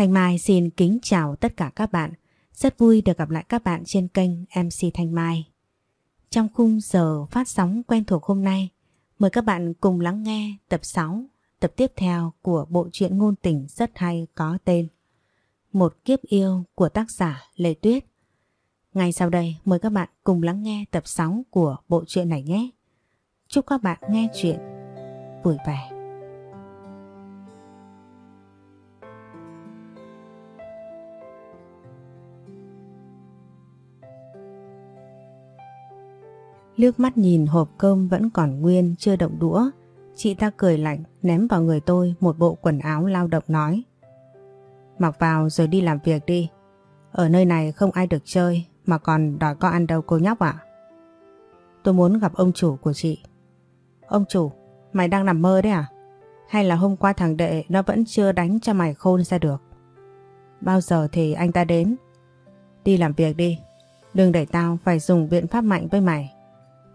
Thanh Mai xin kính chào tất cả các bạn. Rất vui được gặp lại các bạn trên kênh MC Thanh Mai. Trong khung giờ phát sóng quen thuộc hôm nay, mời các bạn cùng lắng nghe tập 6, tập tiếp theo của bộ truyện ngôn tình rất hay có tên Một kiếp yêu của tác giả Lê Tuyết. Ngay sau đây mời các bạn cùng lắng nghe tập 6 của bộ truyện này nhé. Chúc các bạn nghe chuyện vui vẻ. Liếc mắt nhìn hộp cơm vẫn còn nguyên chưa động đũa. Chị ta cười lạnh ném vào người tôi một bộ quần áo lao động nói. Mặc vào rồi đi làm việc đi. Ở nơi này không ai được chơi mà còn đòi có ăn đâu cô nhóc ạ. Tôi muốn gặp ông chủ của chị. Ông chủ, mày đang nằm mơ đấy à? Hay là hôm qua thằng đệ nó vẫn chưa đánh cho mày khôn ra được? Bao giờ thì anh ta đến? Đi làm việc đi. Đừng để tao phải dùng biện pháp mạnh với mày.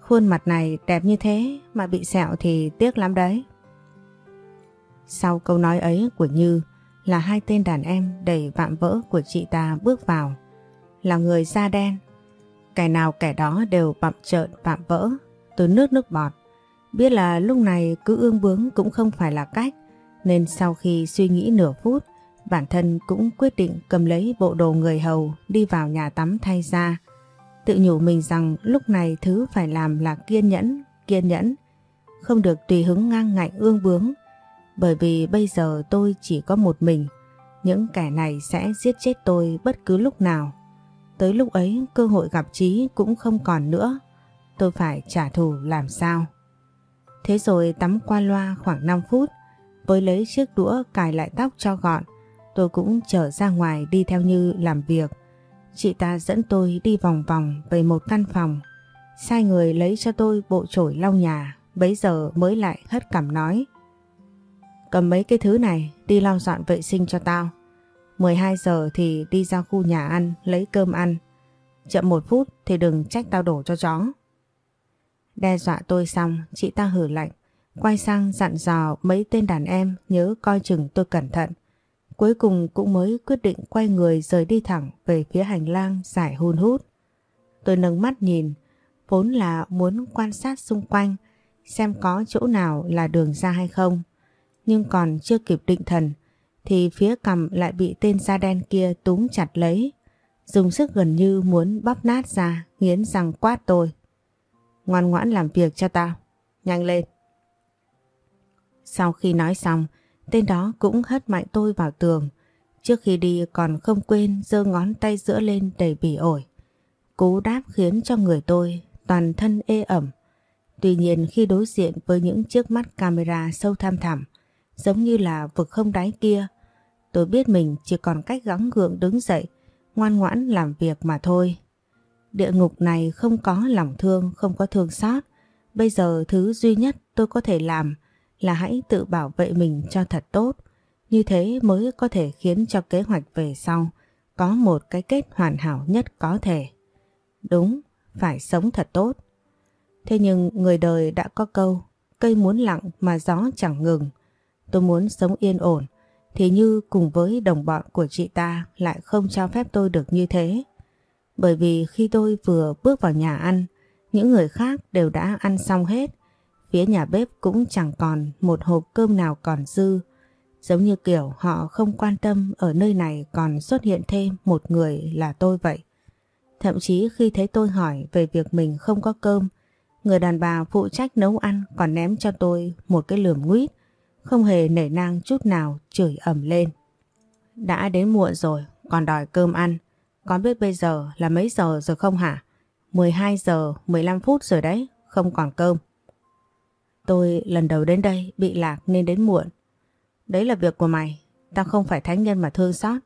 Khuôn mặt này đẹp như thế mà bị sẹo thì tiếc lắm đấy. Sau câu nói ấy của Như là hai tên đàn em đầy vạm vỡ của chị ta bước vào. Là người da đen. Kẻ nào kẻ đó đều bậm trợn vạm vỡ. từ nước nước bọt. Biết là lúc này cứ ương bướng cũng không phải là cách. Nên sau khi suy nghĩ nửa phút, bản thân cũng quyết định cầm lấy bộ đồ người hầu đi vào nhà tắm thay ra Tự nhủ mình rằng lúc này thứ phải làm là kiên nhẫn, kiên nhẫn. Không được tùy hứng ngang ngạnh ương bướng. Bởi vì bây giờ tôi chỉ có một mình. Những kẻ này sẽ giết chết tôi bất cứ lúc nào. Tới lúc ấy cơ hội gặp Trí cũng không còn nữa. Tôi phải trả thù làm sao. Thế rồi tắm qua loa khoảng 5 phút. Với lấy chiếc đũa cài lại tóc cho gọn. Tôi cũng trở ra ngoài đi theo Như làm việc. Chị ta dẫn tôi đi vòng vòng về một căn phòng. Sai người lấy cho tôi bộ chổi lau nhà, bấy giờ mới lại hất cảm nói. Cầm mấy cái thứ này đi lau dọn vệ sinh cho tao. 12 giờ thì đi ra khu nhà ăn lấy cơm ăn. Chậm một phút thì đừng trách tao đổ cho chó. Đe dọa tôi xong, chị ta hử lạnh. Quay sang dặn dò mấy tên đàn em nhớ coi chừng tôi cẩn thận. Cuối cùng cũng mới quyết định quay người rời đi thẳng về phía hành lang dài hun hút. Tôi nâng mắt nhìn, vốn là muốn quan sát xung quanh xem có chỗ nào là đường ra hay không. Nhưng còn chưa kịp định thần thì phía cầm lại bị tên da đen kia túm chặt lấy. Dùng sức gần như muốn bóp nát ra, nghiến răng quát tôi. Ngoan ngoãn làm việc cho tao, nhanh lên. Sau khi nói xong, Tên đó cũng hất mạnh tôi vào tường. Trước khi đi còn không quên giơ ngón tay giữa lên đầy bỉ ổi. Cú đáp khiến cho người tôi toàn thân ê ẩm. Tuy nhiên khi đối diện với những chiếc mắt camera sâu tham thẳm, giống như là vực không đáy kia, tôi biết mình chỉ còn cách gắng gượng đứng dậy, ngoan ngoãn làm việc mà thôi. Địa ngục này không có lòng thương, không có thương xót. Bây giờ thứ duy nhất tôi có thể làm là hãy tự bảo vệ mình cho thật tốt. Như thế mới có thể khiến cho kế hoạch về sau có một cái kết hoàn hảo nhất có thể. Đúng, phải sống thật tốt. Thế nhưng người đời đã có câu, cây muốn lặng mà gió chẳng ngừng. Tôi muốn sống yên ổn, thì như cùng với đồng bọn của chị ta lại không cho phép tôi được như thế. Bởi vì khi tôi vừa bước vào nhà ăn, những người khác đều đã ăn xong hết, Phía nhà bếp cũng chẳng còn một hộp cơm nào còn dư. Giống như kiểu họ không quan tâm ở nơi này còn xuất hiện thêm một người là tôi vậy. Thậm chí khi thấy tôi hỏi về việc mình không có cơm, người đàn bà phụ trách nấu ăn còn ném cho tôi một cái lườm nguyết, không hề nể nang chút nào chửi ẩm lên. Đã đến muộn rồi, còn đòi cơm ăn. Con biết bây giờ là mấy giờ rồi không hả? 12 giờ 15 phút rồi đấy, không còn cơm. Tôi lần đầu đến đây bị lạc nên đến muộn. Đấy là việc của mày. Tao không phải thánh nhân mà thương xót.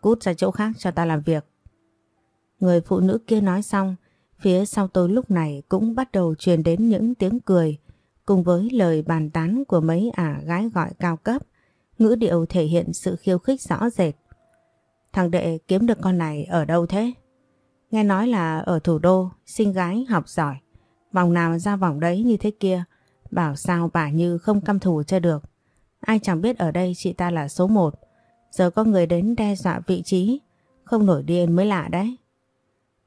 Cút ra chỗ khác cho tao làm việc. Người phụ nữ kia nói xong, phía sau tôi lúc này cũng bắt đầu truyền đến những tiếng cười cùng với lời bàn tán của mấy ả gái gọi cao cấp. Ngữ điệu thể hiện sự khiêu khích rõ rệt. Thằng đệ kiếm được con này ở đâu thế? Nghe nói là ở thủ đô, sinh gái học giỏi. Vòng nào ra vòng đấy như thế kia Bảo sao bà Như không căm thù cho được. Ai chẳng biết ở đây chị ta là số một. Giờ có người đến đe dọa vị trí, không nổi điên mới lạ đấy.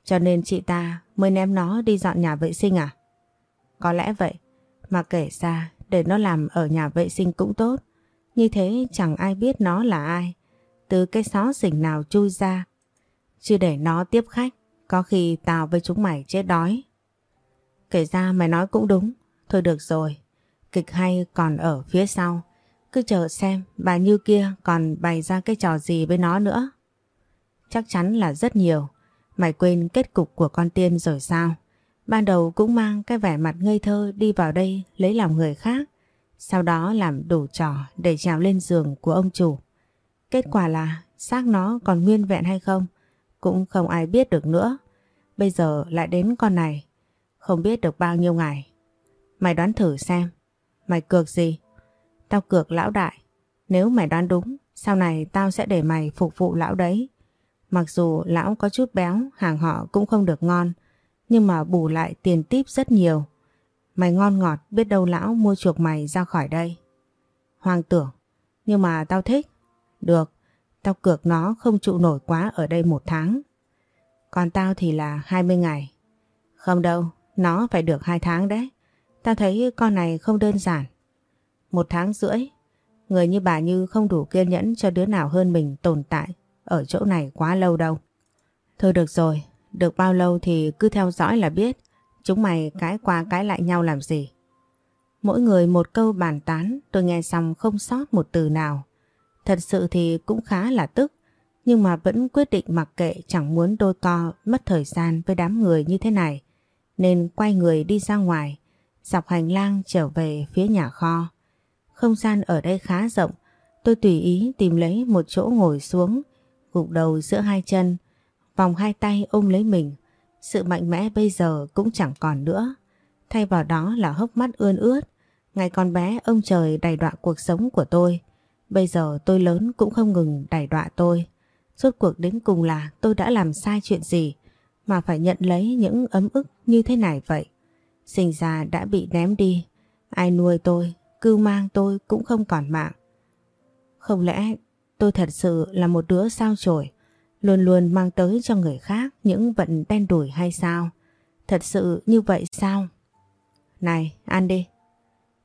Cho nên chị ta mới ném nó đi dọn nhà vệ sinh à? Có lẽ vậy, mà kể ra để nó làm ở nhà vệ sinh cũng tốt. Như thế chẳng ai biết nó là ai, từ cái xó xỉnh nào chui ra. Chứ để nó tiếp khách, có khi tao với chúng mày chết đói. Kể ra mày nói cũng đúng, thôi được rồi, kịch hay còn ở phía sau. Cứ chờ xem bà Như kia còn bày ra cái trò gì với nó nữa. Chắc chắn là rất nhiều. Mày quên kết cục của con tiên rồi sao? Ban đầu cũng mang cái vẻ mặt ngây thơ đi vào đây lấy lòng người khác. Sau đó làm đủ trò để trèo lên giường của ông chủ. Kết quả là xác nó còn nguyên vẹn hay không? Cũng không ai biết được nữa. Bây giờ lại đến con này. Không biết được bao nhiêu ngày. Mày đoán thử xem. Mày cược gì? Tao cược lão đại. Nếu mày đoán đúng, sau này tao sẽ để mày phục vụ lão đấy. Mặc dù lão có chút béo, hàng họ cũng không được ngon, nhưng mà bù lại tiền tip rất nhiều. Mày ngon ngọt biết đâu lão mua chuộc mày ra khỏi đây. Hoàng tưởng, nhưng mà tao thích. Được, tao cược nó không trụ nổi quá ở đây một tháng. Còn tao thì là 20 ngày. Không đâu, nó phải được hai tháng đấy ta thấy con này không đơn giản. Một tháng rưỡi, người như bà Như không đủ kiên nhẫn cho đứa nào hơn mình tồn tại ở chỗ này quá lâu đâu. Thôi được rồi, được bao lâu thì cứ theo dõi là biết. Chúng mày cái qua cái lại nhau làm gì. Mỗi người một câu bàn tán tôi nghe xong không sót một từ nào. Thật sự thì cũng khá là tức nhưng mà vẫn quyết định mặc kệ chẳng muốn đôi co mất thời gian với đám người như thế này nên quay người đi ra ngoài dọc hành lang trở về phía nhà kho. Không gian ở đây khá rộng tôi tùy ý tìm lấy một chỗ ngồi xuống, gục đầu giữa hai chân, vòng hai tay ôm lấy mình sự mạnh mẽ bây giờ cũng chẳng còn nữa. Thay vào đó là hốc mắt ươn ướt. Ngày còn bé, ông trời đầy đọa cuộc sống của tôi. Bây giờ tôi lớn cũng không ngừng đầy đọa tôi. Rốt cuộc đến cùng là tôi đã làm sai chuyện gì mà phải nhận lấy những ấm ức như thế này vậy. Sinh ra đã bị ném đi. Ai nuôi tôi, cưu mang tôi cũng không còn mạng. Không lẽ tôi thật sự là một đứa sao chổi luôn luôn mang tới cho người khác những vận đen đủi hay sao? Thật sự như vậy sao? Này, ăn đi.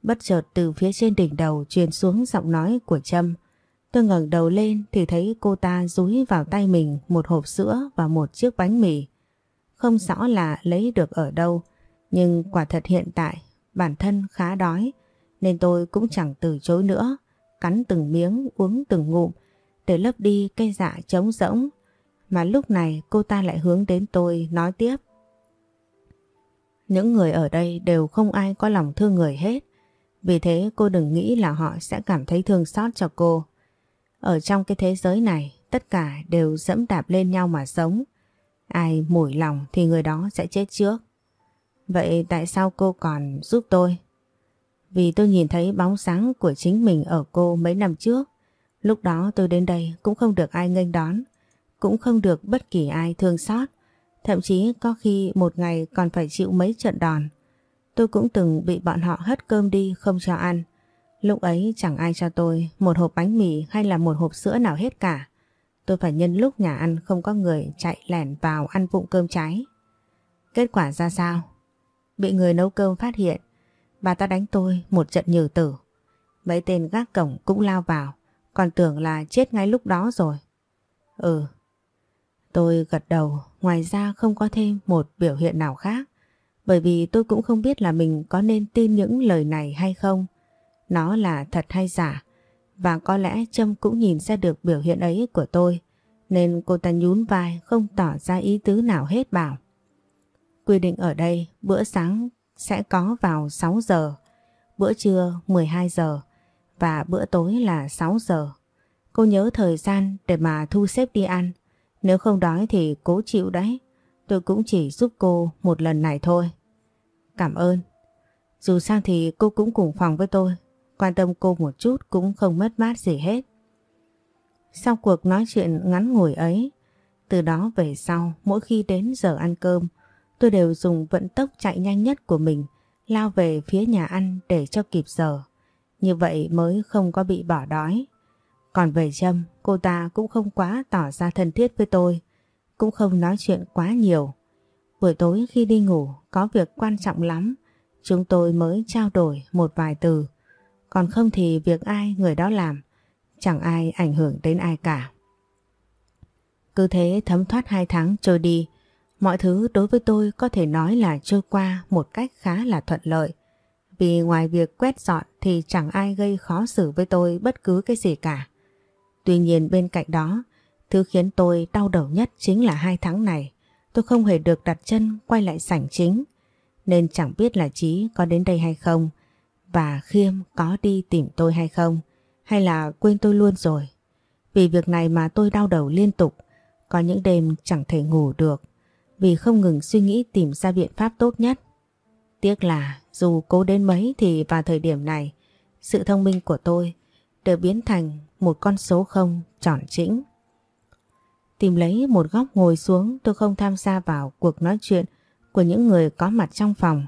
Bất chợt từ phía trên đỉnh đầu truyền xuống giọng nói của Trâm. Tôi ngẩng đầu lên thì thấy cô ta dúi vào tay mình một hộp sữa và một chiếc bánh mì. Không rõ là lấy được ở đâu, nhưng quả thật hiện tại bản thân khá đói nên tôi cũng chẳng từ chối nữa. Cắn từng miếng, uống từng ngụm để lấp đi cây dạ trống rỗng mà lúc này cô ta lại hướng đến tôi nói tiếp. Những người ở đây đều không ai có lòng thương người hết. Vì thế cô đừng nghĩ là họ sẽ cảm thấy thương xót cho cô. Ở trong cái thế giới này, tất cả đều dẫm đạp lên nhau mà sống. Ai mủi lòng thì người đó sẽ chết trước. Vậy tại sao cô còn giúp tôi? Vì tôi nhìn thấy bóng sáng của chính mình ở cô mấy năm trước. Lúc đó tôi đến đây cũng không được ai nghênh đón, cũng không được bất kỳ ai thương xót. Thậm chí có khi một ngày còn phải chịu mấy trận đòn. Tôi cũng từng bị bọn họ hất cơm đi không cho ăn. Lúc ấy chẳng ai cho tôi một hộp bánh mì hay là một hộp sữa nào hết cả. Tôi phải nhân lúc nhà ăn không có người chạy lẻn vào ăn vụng cơm cháy. Kết quả ra sao? Bị người nấu cơm phát hiện. Bà ta đánh tôi một trận nhử tử. Mấy tên gác cổng cũng lao vào. Còn tưởng là chết ngay lúc đó rồi. Ừ, Tôi gật đầu, ngoài ra không có thêm một biểu hiện nào khác. Bởi vì tôi cũng không biết là mình có nên tin những lời này hay không. Nó là thật hay giả. Và có lẽ Trâm cũng nhìn ra được biểu hiện ấy của tôi. Nên cô ta nhún vai không tỏ ra ý tứ nào hết bảo. Quy định ở đây bữa sáng sẽ có vào 6 giờ, bữa trưa 12 giờ và bữa tối là 6 giờ. Cô nhớ thời gian để mà thu xếp đi ăn. Nếu không đói thì cố chịu đấy. Tôi cũng chỉ giúp cô một lần này thôi. Cảm ơn. Dù sao thì cô cũng cùng phòng với tôi. Quan tâm cô một chút cũng không mất mát gì hết. Sau cuộc nói chuyện ngắn ngủi ấy, từ đó về sau mỗi khi đến giờ ăn cơm, tôi đều dùng vận tốc chạy nhanh nhất của mình lao về phía nhà ăn để cho kịp giờ. Như vậy mới không có bị bỏ đói. Còn về Trâm, cô ta cũng không quá tỏ ra thân thiết với tôi, cũng không nói chuyện quá nhiều. Buổi tối khi đi ngủ có việc quan trọng lắm, chúng tôi mới trao đổi một vài từ. Còn không thì việc ai người đó làm, chẳng ai ảnh hưởng đến ai cả. Cứ thế thấm thoát hai tháng trôi đi, mọi thứ đối với tôi có thể nói là trôi qua một cách khá là thuận lợi. Vì ngoài việc quét dọn thì chẳng ai gây khó xử với tôi bất cứ cái gì cả. Tuy nhiên bên cạnh đó, thứ khiến tôi đau đầu nhất chính là hai tháng này. Tôi không hề được đặt chân quay lại sảnh chính, nên chẳng biết là Chí có đến đây hay không, và Khiêm có đi tìm tôi hay không, hay là quên tôi luôn rồi. Vì việc này mà tôi đau đầu liên tục, có những đêm chẳng thể ngủ được, vì không ngừng suy nghĩ tìm ra biện pháp tốt nhất. Tiếc là dù cố đến mấy thì vào thời điểm này, sự thông minh của tôi đều biến thành một con số không tròn chỉnh. Tìm lấy một góc ngồi xuống tôi không tham gia vào cuộc nói chuyện của những người có mặt trong phòng.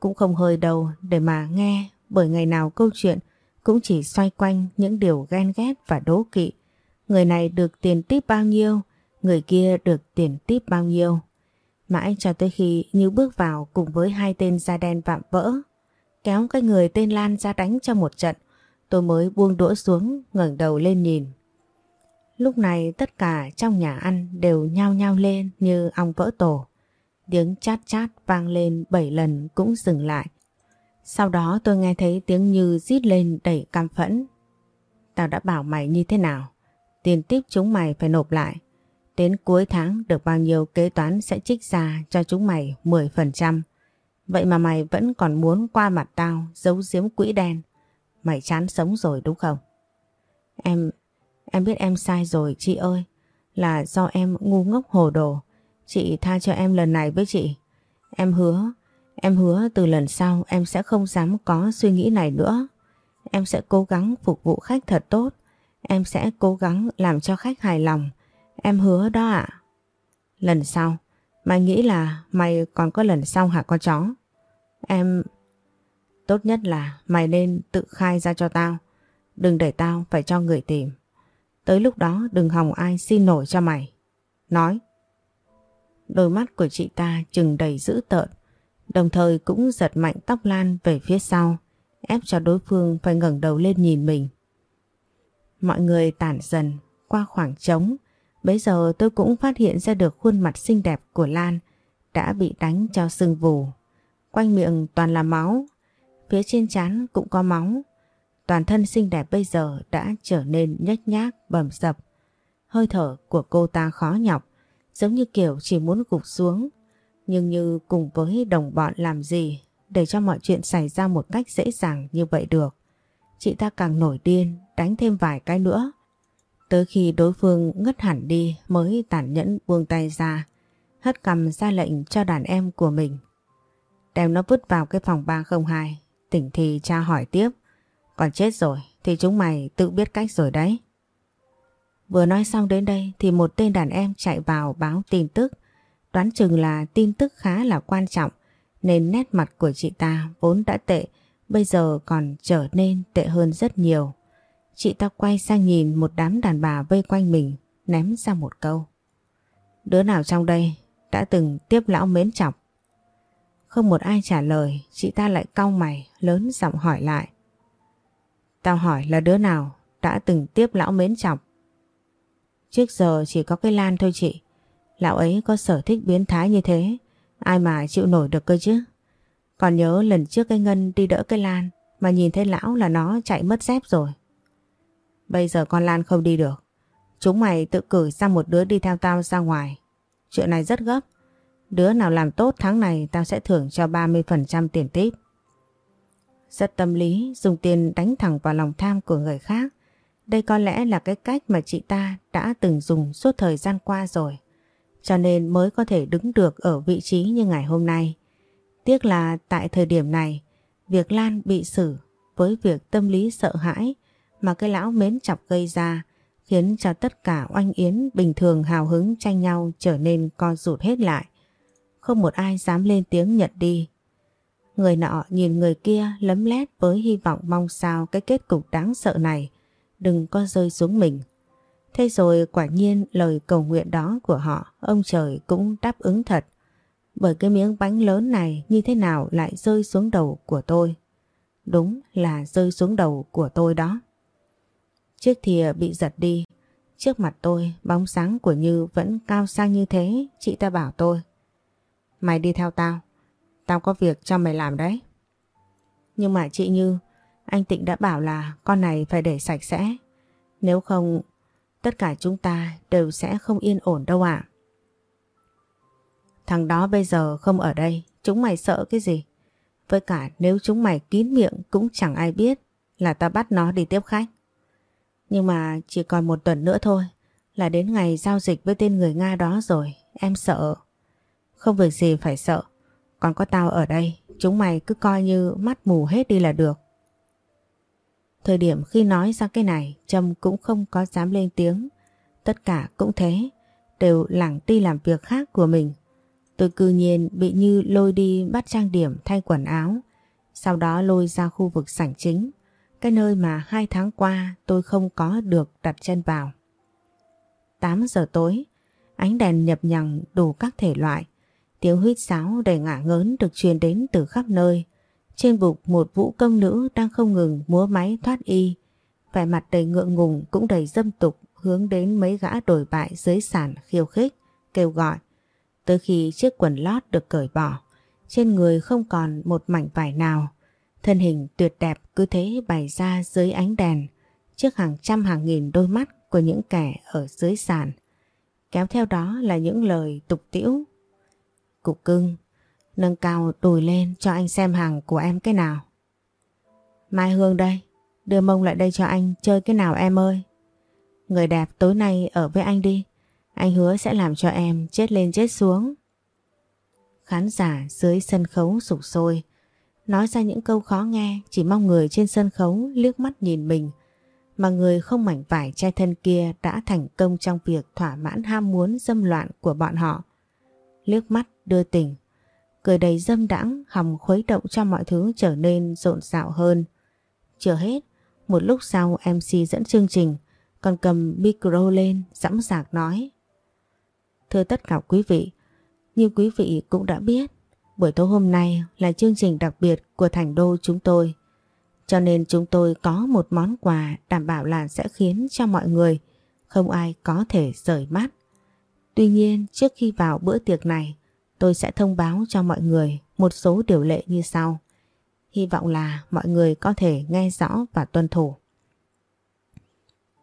Cũng không hơi đầu để mà nghe bởi ngày nào câu chuyện cũng chỉ xoay quanh những điều ghen ghét và đố kỵ. Người này được tiền tiếp bao nhiêu, người kia được tiền tiếp bao nhiêu. Mãi cho tới khi như bước vào cùng với hai tên da đen vạm vỡ, kéo cái người tên Lan ra đánh cho một trận, tôi mới buông đũa xuống ngẩng đầu lên nhìn. Lúc này tất cả trong nhà ăn đều nhao nhao lên như ong vỡ tổ. Tiếng chát chát vang lên bảy lần cũng dừng lại. Sau đó tôi nghe thấy tiếng Như rít lên đầy cam phẫn. Tao đã bảo mày như thế nào? Tiền tiếp chúng mày phải nộp lại. Đến cuối tháng được bao nhiêu kế toán sẽ trích ra cho chúng mày 10%. Vậy mà mày vẫn còn muốn qua mặt tao giấu giếm quỹ đen. Mày chán sống rồi đúng không? Em, em biết em sai rồi chị ơi. Là do em ngu ngốc hồ đồ. Chị tha cho em lần này với chị. Em hứa, em hứa từ lần sau em sẽ không dám có suy nghĩ này nữa. Em sẽ cố gắng phục vụ khách thật tốt. Em sẽ cố gắng làm cho khách hài lòng. Em hứa đó ạ. Lần sau, mày nghĩ là mày còn có lần sau hả con chó? Em... Tốt nhất là mày nên tự khai ra cho tao. Đừng để tao phải cho người tìm. Tới lúc đó đừng hòng ai xin nổi cho mày. Nói. Đôi mắt của chị ta chừng đầy dữ tợn. Đồng thời cũng giật mạnh tóc Lan về phía sau. Ép cho đối phương phải ngẩng đầu lên nhìn mình. Mọi người tản dần qua khoảng trống. Bây giờ tôi cũng phát hiện ra được khuôn mặt xinh đẹp của Lan đã bị đánh cho sưng vù. Quanh miệng toàn là máu, phía trên trán cũng có máu. Toàn thân xinh đẹp bây giờ đã trở nên nhếch nhác, bầm dập. Hơi thở của cô ta khó nhọc, giống như kiểu chỉ muốn gục xuống. Nhưng như cùng với đồng bọn làm gì để cho mọi chuyện xảy ra một cách dễ dàng như vậy được. Chị ta càng nổi điên, đánh thêm vài cái nữa. Tới khi đối phương ngất hẳn đi mới tàn nhẫn buông tay ra, hất cầm ra lệnh cho đàn em của mình. Đem nó vứt vào cái phòng 302, tỉnh thì cha hỏi tiếp. Còn chết rồi thì chúng mày tự biết cách rồi đấy. Vừa nói xong đến đây thì một tên đàn em chạy vào báo tin tức. Đoán chừng là tin tức khá là quan trọng nên nét mặt của chị ta vốn đã tệ bây giờ còn trở nên tệ hơn rất nhiều. Chị ta quay sang nhìn một đám đàn bà vây quanh mình ném ra một câu. Đứa nào trong đây đã từng tiếp lão mến chọc? Không một ai trả lời, chị ta lại cau mày, lớn giọng hỏi lại. Tao hỏi là đứa nào đã từng tiếp lão mến chọc? Trước giờ chỉ có cái Lan thôi chị. Lão ấy có sở thích biến thái như thế, ai mà chịu nổi được cơ chứ? Còn nhớ lần trước cái Ngân đi đỡ cái Lan mà nhìn thấy lão là nó chạy mất dép rồi. Bây giờ con Lan không đi được. Chúng mày tự cử sang một đứa đi theo tao ra ngoài. Chuyện này rất gấp. Đứa nào làm tốt tháng này tao sẽ thưởng cho 30% tiền tiếp. Rất tâm lý, dùng tiền đánh thẳng vào lòng tham của người khác. Đây có lẽ là cái cách mà chị ta đã từng dùng suốt thời gian qua rồi. Cho nên mới có thể đứng được ở vị trí như ngày hôm nay. Tiếc là tại thời điểm này, việc Lan bị xử với việc tâm lý sợ hãi mà cái lão mến chọc gây ra khiến cho tất cả oanh yến bình thường hào hứng tranh nhau trở nên co rụt hết lại. Không một ai dám lên tiếng nhận đi. Người nọ nhìn người kia lấm lét với hy vọng mong sao cái kết cục đáng sợ này đừng có rơi xuống mình. Thế rồi quả nhiên lời cầu nguyện đó của họ, ông trời cũng đáp ứng thật. Bởi cái miếng bánh lớn này như thế nào lại rơi xuống đầu của tôi. Đúng là rơi xuống đầu của tôi đó. Chiếc thìa ờ, bị giật đi. Trước mặt tôi, bóng sáng của Như vẫn cao sang như thế, chị ta bảo tôi. Mày đi theo tao, tao có việc cho mày làm đấy. Nhưng mà chị Như, anh Tịnh đã bảo là con này phải để sạch sẽ. Nếu không, tất cả chúng ta đều sẽ không yên ổn đâu ạ. Thằng đó bây giờ không ở đây, chúng mày sợ cái gì? Với cả nếu chúng mày kín miệng cũng chẳng ai biết là ta bắt nó đi tiếp khách. Nhưng mà chỉ còn một tuần nữa thôi là đến ngày giao dịch với tên người Nga đó rồi, em sợ. Không việc gì phải sợ, còn có tao ở đây, chúng mày cứ coi như mắt mù hết đi là được. Thời điểm khi nói ra cái này, Trâm cũng không có dám lên tiếng. Tất cả cũng thế, đều lẳng đi làm việc khác của mình. Tôi cư nhiên bị Như lôi đi bắt trang điểm thay quần áo, sau đó lôi ra khu vực sảnh chính, cái nơi mà hai tháng qua tôi không có được đặt chân vào. 8 giờ tối, ánh đèn nhập nhằng đủ các thể loại, tiếng huýt sáo đầy ngả ngớn được truyền đến từ khắp nơi. Trên bục một vũ công nữ đang không ngừng múa máy thoát y, vẻ mặt đầy ngượng ngùng cũng đầy dâm tục hướng đến mấy gã đổi bại dưới sàn khiêu khích, kêu gọi. Tới khi chiếc quần lót được cởi bỏ, trên người không còn một mảnh vải nào, thân hình tuyệt đẹp cứ thế bày ra dưới ánh đèn, trước hàng trăm hàng nghìn đôi mắt của những kẻ ở dưới sàn. Kéo theo đó là những lời tục tiễu. Cục cưng, nâng cao đùi lên cho anh xem hàng của em cái nào. Mai Hương đây, đưa mông lại đây cho anh chơi cái nào em ơi. Người đẹp tối nay ở với anh đi. Anh hứa sẽ làm cho em chết lên chết xuống. Khán giả dưới sân khấu sụp sôi. Nói ra những câu khó nghe chỉ mong người trên sân khấu liếc mắt nhìn mình. Mà người không mảnh vải trai thân kia đã thành công trong việc thỏa mãn ham muốn dâm loạn của bọn họ. Liếc mắt đưa tình. Cười đầy dâm đãng hòng khuấy động cho mọi thứ trở nên rộn rạo hơn. Chưa hết, một lúc sau MC dẫn chương trình còn cầm micro lên dõng dạc nói Thưa tất cả quý vị, như quý vị cũng đã biết, buổi tối hôm nay là chương trình đặc biệt của Thành Đô chúng tôi. Cho nên chúng tôi có một món quà đảm bảo là sẽ khiến cho mọi người không ai có thể rời mắt. Tuy nhiên trước khi vào bữa tiệc này, tôi sẽ thông báo cho mọi người một số điều lệ như sau. Hy vọng là mọi người có thể nghe rõ và tuân thủ.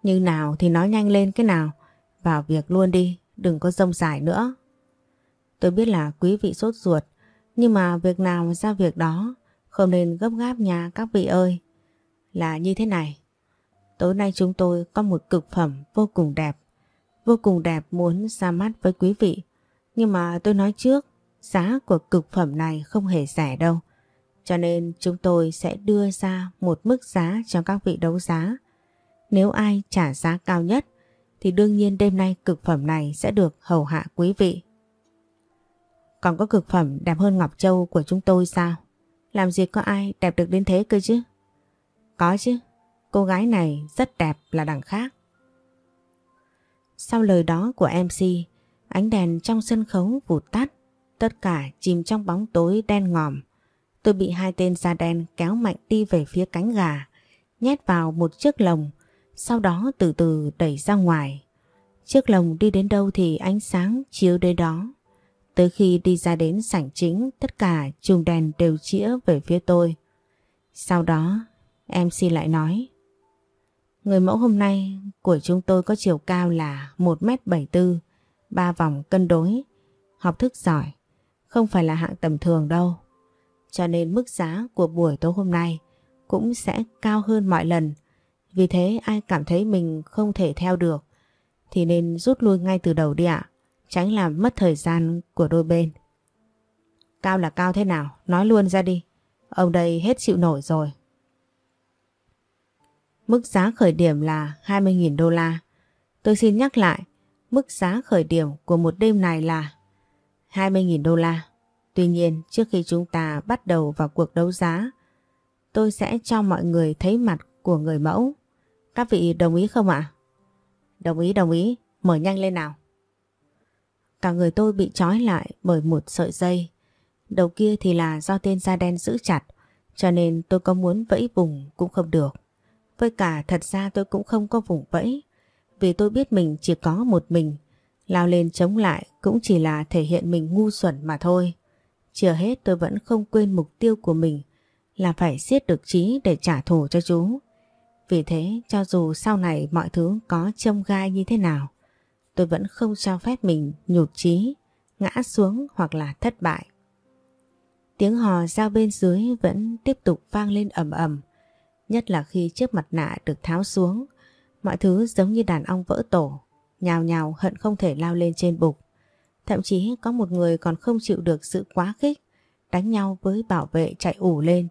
Như nào thì nói nhanh lên cái nào, vào việc luôn đi, đừng có rông dài nữa. Tôi biết là quý vị sốt ruột, nhưng mà việc nào ra việc đó, không nên gấp gáp nha các vị ơi. Là như thế này, tối nay chúng tôi có một cực phẩm vô cùng đẹp, vô cùng đẹp muốn ra mắt với quý vị. Nhưng mà tôi nói trước, giá của cực phẩm này không hề rẻ đâu. Cho nên chúng tôi sẽ đưa ra một mức giá cho các vị đấu giá. Nếu ai trả giá cao nhất thì đương nhiên đêm nay cực phẩm này sẽ được hầu hạ quý vị. Còn có cực phẩm đẹp hơn Ngọc Châu của chúng tôi sao? Làm gì có ai đẹp được đến thế cơ chứ? Có chứ, cô gái này rất đẹp là đằng khác. Sau lời đó của MC, ánh đèn trong sân khấu vụt tắt, tất cả chìm trong bóng tối đen ngòm. Tôi bị hai tên da đen kéo mạnh đi về phía cánh gà, nhét vào một chiếc lồng sau đó từ từ đẩy ra ngoài. Chiếc lồng đi đến đâu thì ánh sáng chiếu đến đó. Tới khi đi ra đến sảnh chính, tất cả chùm đèn đều chĩa về phía tôi. Sau đó, MC lại nói Người mẫu hôm nay của chúng tôi có chiều cao là 1m74, ba vòng cân đối, học thức giỏi, không phải là hạng tầm thường đâu. Cho nên mức giá của buổi tối hôm nay cũng sẽ cao hơn mọi lần. Vì thế ai cảm thấy mình không thể theo được thì nên rút lui ngay từ đầu đi ạ. Tránh làm mất thời gian của đôi bên. Cao là cao thế nào? Nói luôn ra đi. Ông đây hết chịu nổi rồi. Mức giá khởi điểm là 20.000 đô la. Tôi xin nhắc lại, mức giá khởi điểm của một đêm này là 20.000 đô la. Tuy nhiên, trước khi chúng ta bắt đầu vào cuộc đấu giá, tôi sẽ cho mọi người thấy mặt của người mẫu. Các vị đồng ý không ạ? Đồng ý đồng ý, mở nhanh lên nào. Cả người tôi bị trói lại bởi một sợi dây. Đầu kia thì là do tên da đen giữ chặt, cho nên tôi có muốn vẫy vùng cũng không được. Với cả thật ra tôi cũng không có vùng vẫy, vì tôi biết mình chỉ có một mình. Lao lên chống lại cũng chỉ là thể hiện mình ngu xuẩn mà thôi. Chưa hết tôi vẫn không quên mục tiêu của mình là phải siết được trí để trả thù cho chú. Vì thế cho dù sau này mọi thứ có trông gai như thế nào, tôi vẫn không cho phép mình nhụt chí, ngã xuống hoặc là thất bại. Tiếng hò giao bên dưới vẫn tiếp tục vang lên ầm ầm, nhất là khi chiếc mặt nạ được tháo xuống, mọi thứ giống như đàn ong vỡ tổ, nhào nhào hận không thể lao lên trên bục. Thậm chí có một người còn không chịu được sự quá khích, đánh nhau với bảo vệ chạy ủ lên,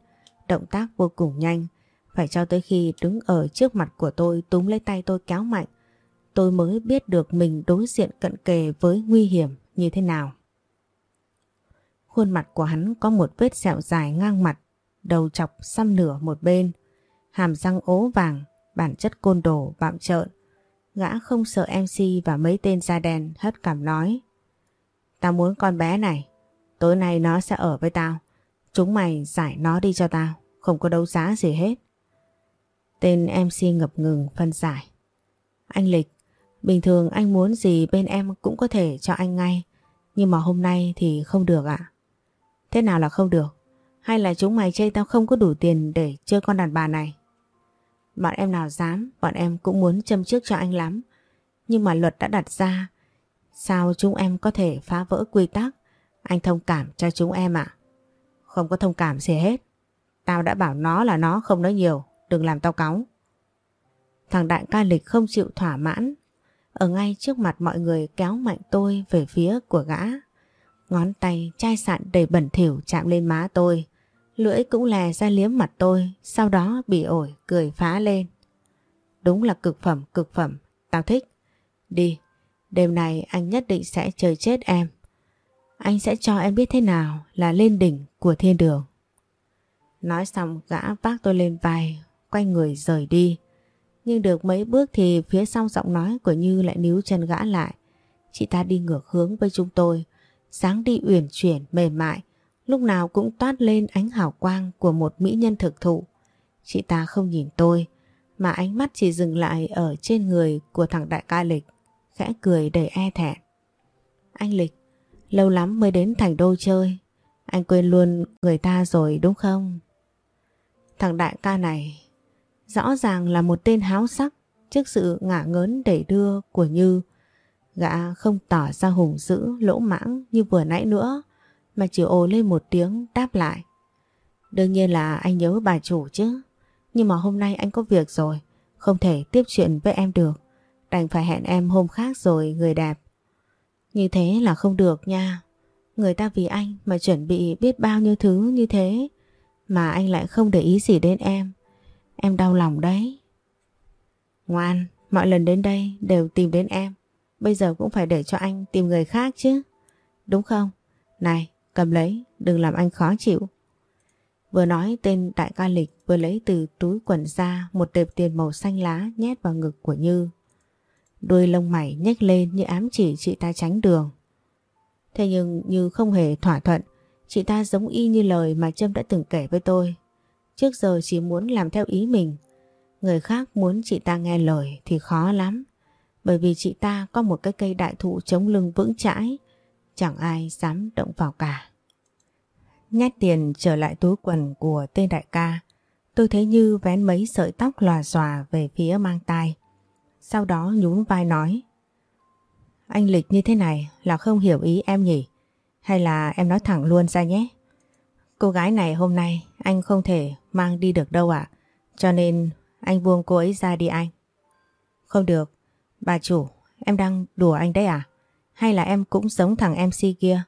động tác vô cùng nhanh, phải cho tới khi đứng ở trước mặt của tôi túm lấy tay tôi kéo mạnh, tôi mới biết được mình đối diện cận kề với nguy hiểm như thế nào. Khuôn mặt của hắn có một vết sẹo dài ngang mặt, đầu chọc xăm nửa một bên, hàm răng ố vàng, bản chất côn đồ, bạm trợn. Gã không sợ MC và mấy tên da đen hất cảm nói. Tao muốn con bé này, tối nay nó sẽ ở với tao. Chúng mày giải nó đi cho tao, không có đấu giá gì hết. Tên MC ngập ngừng phân giải. Anh Lịch, bình thường anh muốn gì bên em cũng có thể cho anh ngay. Nhưng mà hôm nay thì không được ạ. Thế nào là không được? Hay là chúng mày chê tao không có đủ tiền để chơi con đàn bà này? Bọn em nào dám, bọn em cũng muốn châm trước cho anh lắm. Nhưng mà luật đã đặt ra. Sao chúng em có thể phá vỡ quy tắc? Anh thông cảm cho chúng em ạ. Không có thông cảm gì hết. Tao đã bảo nó là nó không nói nhiều, đừng làm tao cáu. Thằng đại ca lịch không chịu thỏa mãn. Ở ngay trước mặt mọi người kéo mạnh tôi về phía của gã. Ngón tay chai sạn đầy bẩn thỉu chạm lên má tôi. Lưỡi cũng lè ra liếm mặt tôi, sau đó bị ổi cười phá lên. Đúng là cực phẩm, cực phẩm, tao thích. Đi, đêm nay anh nhất định sẽ chơi chết em. Anh sẽ cho em biết thế nào là lên đỉnh của thiên đường. Nói xong gã vác tôi lên vai, quay người rời đi. Nhưng được mấy bước thì phía sau giọng nói của Như lại níu chân gã lại. Chị ta đi ngược hướng với chúng tôi, sáng đi uyển chuyển mềm mại, lúc nào cũng toát lên ánh hào quang của một mỹ nhân thực thụ. Chị ta không nhìn tôi, mà ánh mắt chỉ dừng lại ở trên người của thằng đại ca Lịch, khẽ cười đầy e thẹn. Anh Lịch, lâu lắm mới đến thành đô chơi, anh quên luôn người ta rồi đúng không? Thằng đại ca này rõ ràng là một tên háo sắc trước sự ngả ngớn đẩy đưa của Như. Gã không tỏ ra hùng dữ, lỗ mãng như vừa nãy nữa mà chỉ ồ lên một tiếng đáp lại. Đương nhiên là anh nhớ bà chủ chứ. Nhưng mà hôm nay anh có việc rồi, không thể tiếp chuyện với em được. Đành phải hẹn em hôm khác rồi người đẹp. Như thế là không được nha. Người ta vì anh mà chuẩn bị biết bao nhiêu thứ như thế. Mà anh lại không để ý gì đến em. Em đau lòng đấy. Ngoan, mọi lần đến đây đều tìm đến em. Bây giờ cũng phải để cho anh tìm người khác chứ. Đúng không? Này, cầm lấy, đừng làm anh khó chịu. Vừa nói tên đại ca lịch vừa lấy từ túi quần ra một tệp tiền màu xanh lá nhét vào ngực của Như. Đuôi lông mày nhếch lên như ám chỉ chị ta tránh đường. Thế nhưng Như không hề thỏa thuận, chị ta giống y như lời mà Trâm đã từng kể với tôi. Trước giờ chỉ muốn làm theo ý mình. Người khác muốn chị ta nghe lời thì khó lắm. Bởi vì chị ta có một cái cây đại thụ chống lưng vững chãi. Chẳng ai dám động vào cả. Nhét tiền trở lại túi quần của tên đại ca. Tôi thấy như vén mấy sợi tóc lòa xòa về phía mang tai. Sau đó nhún vai nói. Anh Lịch như thế này là không hiểu ý em nhỉ? Hay là em nói thẳng luôn ra nhé? Cô gái này hôm nay anh không thể mang đi được đâu ạ. Cho nên anh buông cô ấy ra đi anh. Không được. Bà chủ, em đang đùa anh đấy à? Hay là em cũng giống thằng MC kia?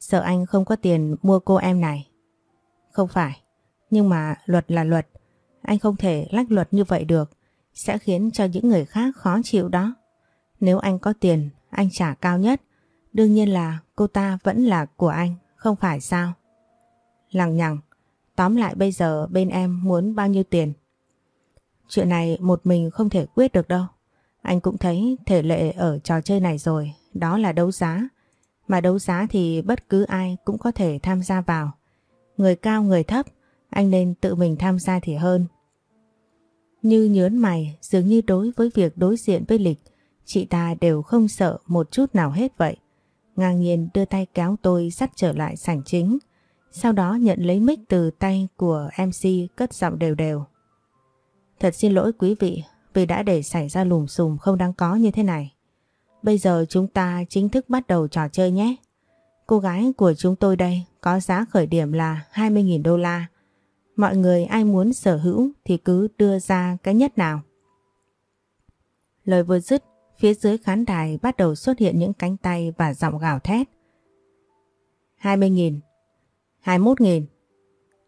Sợ anh không có tiền mua cô em này. Không phải. Nhưng mà luật là luật. Anh không thể lách luật như vậy được. Sẽ khiến cho những người khác khó chịu đó. Nếu anh có tiền, anh trả cao nhất. Đương nhiên là cô ta vẫn là của anh, không phải sao? Lằng nhằng, tóm lại bây giờ bên em muốn bao nhiêu tiền? Chuyện này một mình không thể quyết được đâu. Anh cũng thấy thể lệ ở trò chơi này rồi, đó là đấu giá. Mà đấu giá thì bất cứ ai cũng có thể tham gia vào. Người cao người thấp, anh nên tự mình tham gia thì hơn. Như nhớn mày, dường như đối với việc đối diện với lịch, chị ta đều không sợ một chút nào hết vậy. Ngang nhiên đưa tay kéo tôi dắt trở lại sảnh chính. Sau đó nhận lấy mic từ tay của MC cất giọng đều đều. Thật xin lỗi quý vị vì đã để xảy ra lùm xùm không đáng có như thế này. Bây giờ chúng ta chính thức bắt đầu trò chơi nhé. Cô gái của chúng tôi đây có giá khởi điểm là 20.000 đô la. Mọi người ai muốn sở hữu thì cứ đưa ra cái nhất nào. Lời vừa dứt, phía dưới khán đài bắt đầu xuất hiện những cánh tay và giọng gào thét. 20.000 21.000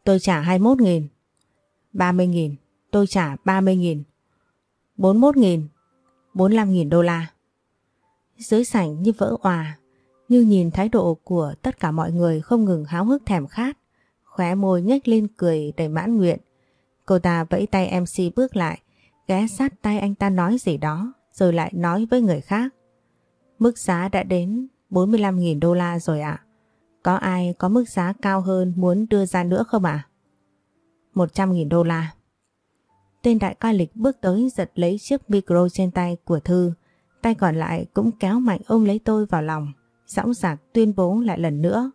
Tôi trả 21.000 30.000 Tôi trả 30.000 41.000 45.000 đô la. Dưới sảnh như vỡ òa, Như nhìn thái độ của tất cả mọi người không ngừng háo hức thèm khát, Khóe môi nhếch lên cười đầy mãn nguyện. Cô ta vẫy tay MC bước lại, Ghé sát tay anh ta nói gì đó, Rồi lại nói với người khác. Mức giá đã đến 45.000 đô la rồi ạ. Có ai có mức giá cao hơn muốn đưa ra nữa không ạ? À? 100.000 đô la Tên đại ca lịch bước tới giật lấy chiếc micro trên tay của Thư. Tay còn lại cũng kéo mạnh ôm lấy tôi vào lòng. Dõng dạc tuyên bố lại lần nữa.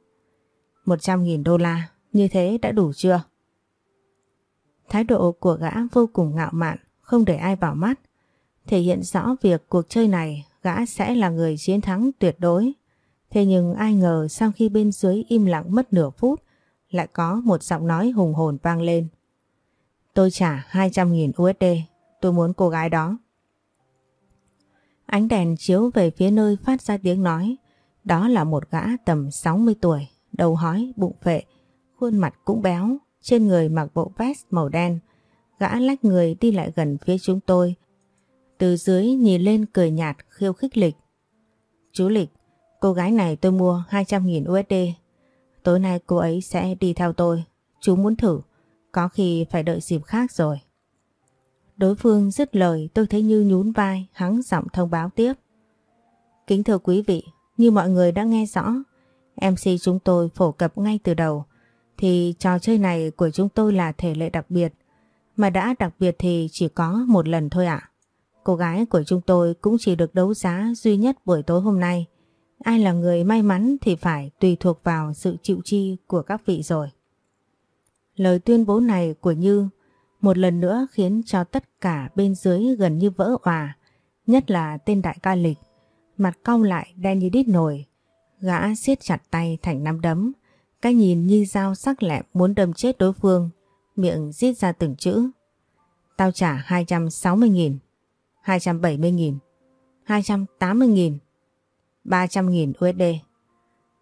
100.000 đô la, như thế đã đủ chưa? Thái độ của gã vô cùng ngạo mạn, không để ai vào mắt. Thể hiện rõ việc cuộc chơi này gã sẽ là người chiến thắng tuyệt đối. Thế nhưng ai ngờ sau khi bên dưới im lặng mất nửa phút lại có một giọng nói hùng hồn vang lên. Tôi trả 200.000 USD, tôi muốn cô gái đó. Ánh đèn chiếu về phía nơi phát ra tiếng nói. Đó là một gã tầm 60 tuổi, đầu hói, bụng phệ, khuôn mặt cũng béo, trên người mặc bộ vest màu đen. Gã lách người đi lại gần phía chúng tôi. Từ dưới nhìn lên cười nhạt khiêu khích lịch. Chú Lịch, cô gái này tôi mua 200.000 USD. Tối nay cô ấy sẽ đi theo tôi. Chú muốn thử. Có khi phải đợi dịp khác rồi. Đối phương dứt lời tôi thấy như nhún vai hắng giọng thông báo tiếp. Kính thưa quý vị, như mọi người đã nghe rõ, MC chúng tôi phổ cập ngay từ đầu thì trò chơi này của chúng tôi là thể lệ đặc biệt. Mà đã đặc biệt thì chỉ có một lần thôi ạ. Cô gái của chúng tôi cũng chỉ được đấu giá duy nhất buổi tối hôm nay. Ai là người may mắn thì phải tùy thuộc vào sự chịu chi của các vị rồi. Lời tuyên bố này của Như một lần nữa khiến cho tất cả bên dưới gần như vỡ òa, nhất là tên đại ca lịch. Mặt cau lại đen như đít nổi, gã siết chặt tay thành nắm đấm, cái nhìn như dao sắc lẹm muốn đâm chết đối phương, miệng rít ra từng chữ. Tao trả 260.000, 270.000, 280.000, 300.000 USD.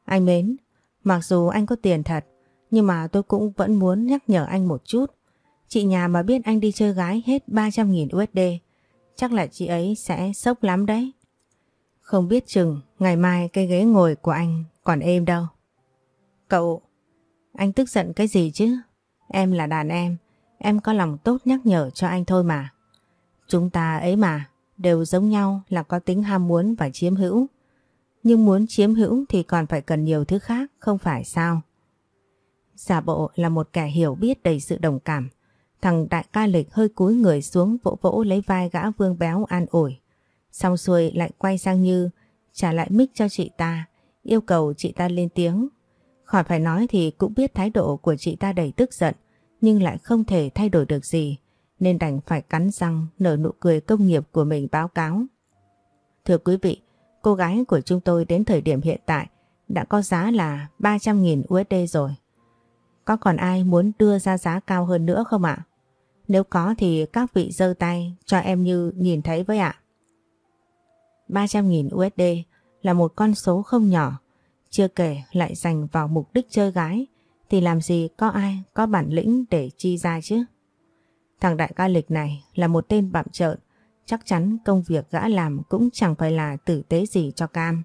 Anh mến, mặc dù anh có tiền thật, nhưng mà tôi cũng vẫn muốn nhắc nhở anh một chút. Chị nhà mà biết anh đi chơi gái hết 300.000 USD, chắc là chị ấy sẽ sốc lắm đấy. Không biết chừng ngày mai cái ghế ngồi của anh còn êm đâu. Cậu, anh tức giận cái gì chứ? Em là đàn em, em có lòng tốt nhắc nhở cho anh thôi mà. Chúng ta ấy mà, đều giống nhau là có tính ham muốn và chiếm hữu. Nhưng muốn chiếm hữu thì còn phải cần nhiều thứ khác, không phải sao? Giả bộ là một kẻ hiểu biết đầy sự đồng cảm. Thằng đại ca lịch hơi cúi người xuống vỗ vỗ lấy vai gã vương béo an ủi. Xong xuôi lại quay sang Như, trả lại mic cho chị ta, yêu cầu chị ta lên tiếng. Khỏi phải nói thì cũng biết thái độ của chị ta đầy tức giận, nhưng lại không thể thay đổi được gì, nên đành phải cắn răng nở nụ cười công nghiệp của mình báo cáo. Thưa quý vị, cô gái của chúng tôi đến thời điểm hiện tại đã có giá là 300.000 USD rồi. Có còn ai muốn đưa ra giá cao hơn nữa không ạ? Nếu có thì các vị giơ tay cho em như nhìn thấy với ạ. 300.000 USD là một con số không nhỏ, chưa kể lại dành vào mục đích chơi gái thì làm gì có ai có bản lĩnh để chi ra chứ. Thằng đại ca lịch này là một tên bạm trợn, chắc chắn công việc gã làm cũng chẳng phải là tử tế gì cho cam.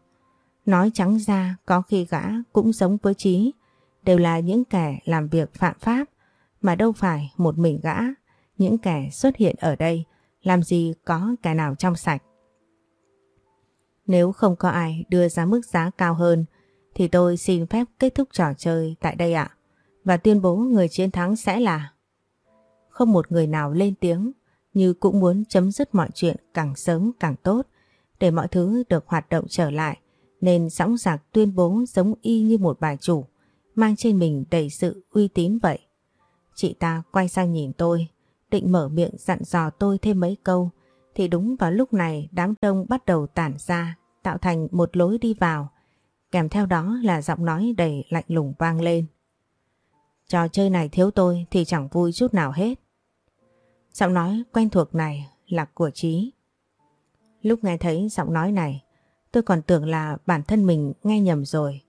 Nói trắng ra có khi gã cũng giống với Trí, đều là những kẻ làm việc phạm pháp mà đâu phải một mình gã những kẻ xuất hiện ở đây làm gì có kẻ nào trong sạch. Nếu không có ai đưa ra mức giá cao hơn thì tôi xin phép kết thúc trò chơi tại đây ạ. Và tuyên bố người chiến thắng sẽ là... Không một người nào lên tiếng như cũng muốn chấm dứt mọi chuyện càng sớm càng tốt để mọi thứ được hoạt động trở lại, nên sóng sạc tuyên bố giống y như một bà chủ, mang trên mình đầy sự uy tín vậy. Chị ta quay sang nhìn tôi, định mở miệng dặn dò tôi thêm mấy câu, thì đúng vào lúc này đám đông bắt đầu tản ra, tạo thành một lối đi vào kèm theo đó là giọng nói đầy lạnh lùng vang lên. Trò chơi này thiếu tôi thì chẳng vui chút nào hết. Giọng nói quen thuộc này là của Trí. Lúc nghe thấy giọng nói này, tôi còn tưởng là bản thân mình nghe nhầm rồi.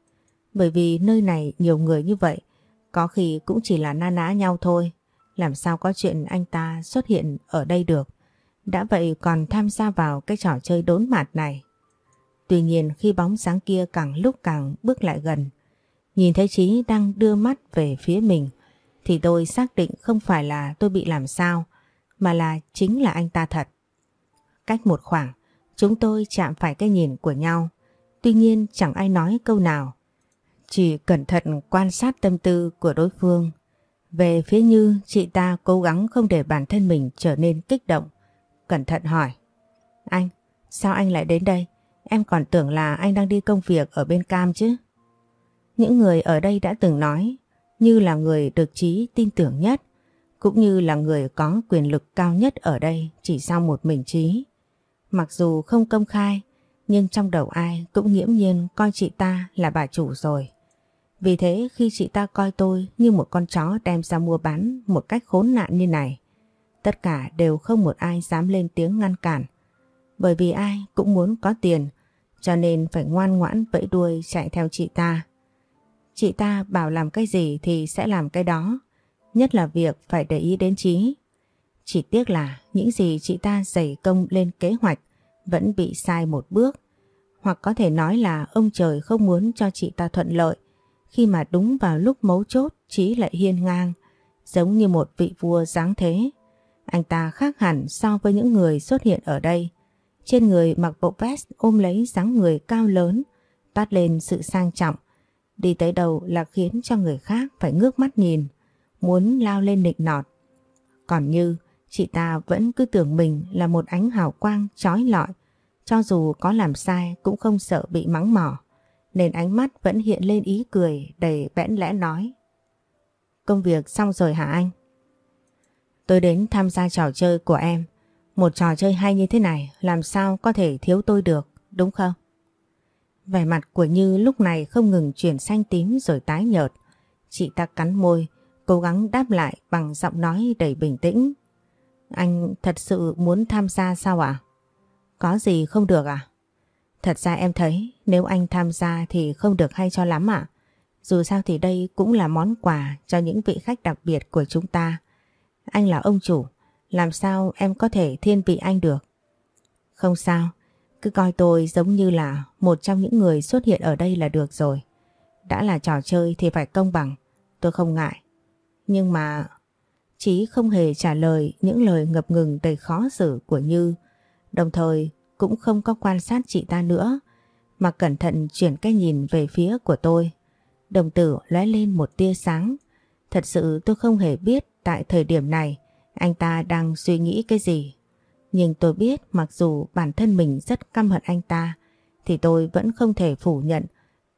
Bởi vì nơi này nhiều người như vậy, có khi cũng chỉ là na ná nhau thôi. Làm sao có chuyện anh ta xuất hiện ở đây được. Đã vậy còn tham gia vào cái trò chơi đốn mạt này. Tuy nhiên khi bóng sáng kia càng lúc càng bước lại gần, nhìn thấy Trí đang đưa mắt về phía mình, thì tôi xác định không phải là tôi bị làm sao, mà là chính là anh ta thật. Cách một khoảng, chúng tôi chạm phải cái nhìn của nhau, tuy nhiên chẳng ai nói câu nào. Chỉ cẩn thận quan sát tâm tư của đối phương. Về phía Như, chị ta cố gắng không để bản thân mình trở nên kích động. Cẩn thận hỏi. Anh, sao anh lại đến đây? Em còn tưởng là anh đang đi công việc ở bên Cam chứ. Những người ở đây đã từng nói Như là người được trí tin tưởng nhất cũng như là người có quyền lực cao nhất ở đây chỉ sau một mình trí. Mặc dù không công khai, nhưng trong đầu ai cũng nghiễm nhiên coi chị ta là bà chủ rồi. Vì thế khi chị ta coi tôi như một con chó đem ra mua bán một cách khốn nạn như này, tất cả đều không một ai dám lên tiếng ngăn cản. Bởi vì ai cũng muốn có tiền, cho nên phải ngoan ngoãn vẫy đuôi chạy theo chị ta. Chị ta bảo làm cái gì thì sẽ làm cái đó, nhất là việc phải để ý đến trí. Chỉ tiếc là những gì chị ta dày công lên kế hoạch vẫn bị sai một bước. Hoặc có thể nói là ông trời không muốn cho chị ta thuận lợi khi mà đúng vào lúc mấu chốt Trí lại hiên ngang giống như một vị vua dáng thế. Anh ta khác hẳn so với những người xuất hiện ở đây. Trên người mặc bộ vest ôm lấy dáng người cao lớn, toát lên sự sang trọng. Đi tới đầu là khiến cho người khác phải ngước mắt nhìn muốn lao lên nịnh nọt. Còn như, chị ta vẫn cứ tưởng mình là một ánh hào quang trói lọi, cho dù có làm sai cũng không sợ bị mắng mỏ, nên ánh mắt vẫn hiện lên ý cười đầy bẽn lẽ nói. Công việc xong rồi hả anh? Tôi đến tham gia trò chơi của em. Một trò chơi hay như thế này làm sao có thể thiếu tôi được, đúng không? Vẻ mặt của Như lúc này không ngừng chuyển xanh tím rồi tái nhợt. Chị ta cắn môi, cố gắng đáp lại bằng giọng nói đầy bình tĩnh. Anh thật sự muốn tham gia sao ạ? Có gì không được à? Thật ra em thấy nếu anh tham gia thì không được hay cho lắm ạ. Dù sao thì đây cũng là món quà cho những vị khách đặc biệt của chúng ta. Anh là ông chủ, làm sao em có thể thiên vị anh được? Không sao, cứ coi tôi giống như là một trong những người xuất hiện ở đây là được rồi. Đã là trò chơi thì phải công bằng, tôi không ngại. Nhưng mà Chí không hề trả lời những lời ngập ngừng đầy khó xử của Như. Đồng thời, cũng không có quan sát chị ta nữa, mà cẩn thận chuyển cái nhìn về phía của tôi. Đồng tử lóe lên một tia sáng. Thật sự tôi không hề biết tại thời điểm này anh ta đang suy nghĩ cái gì. Nhưng tôi biết mặc dù bản thân mình rất căm hận anh ta, thì tôi vẫn không thể phủ nhận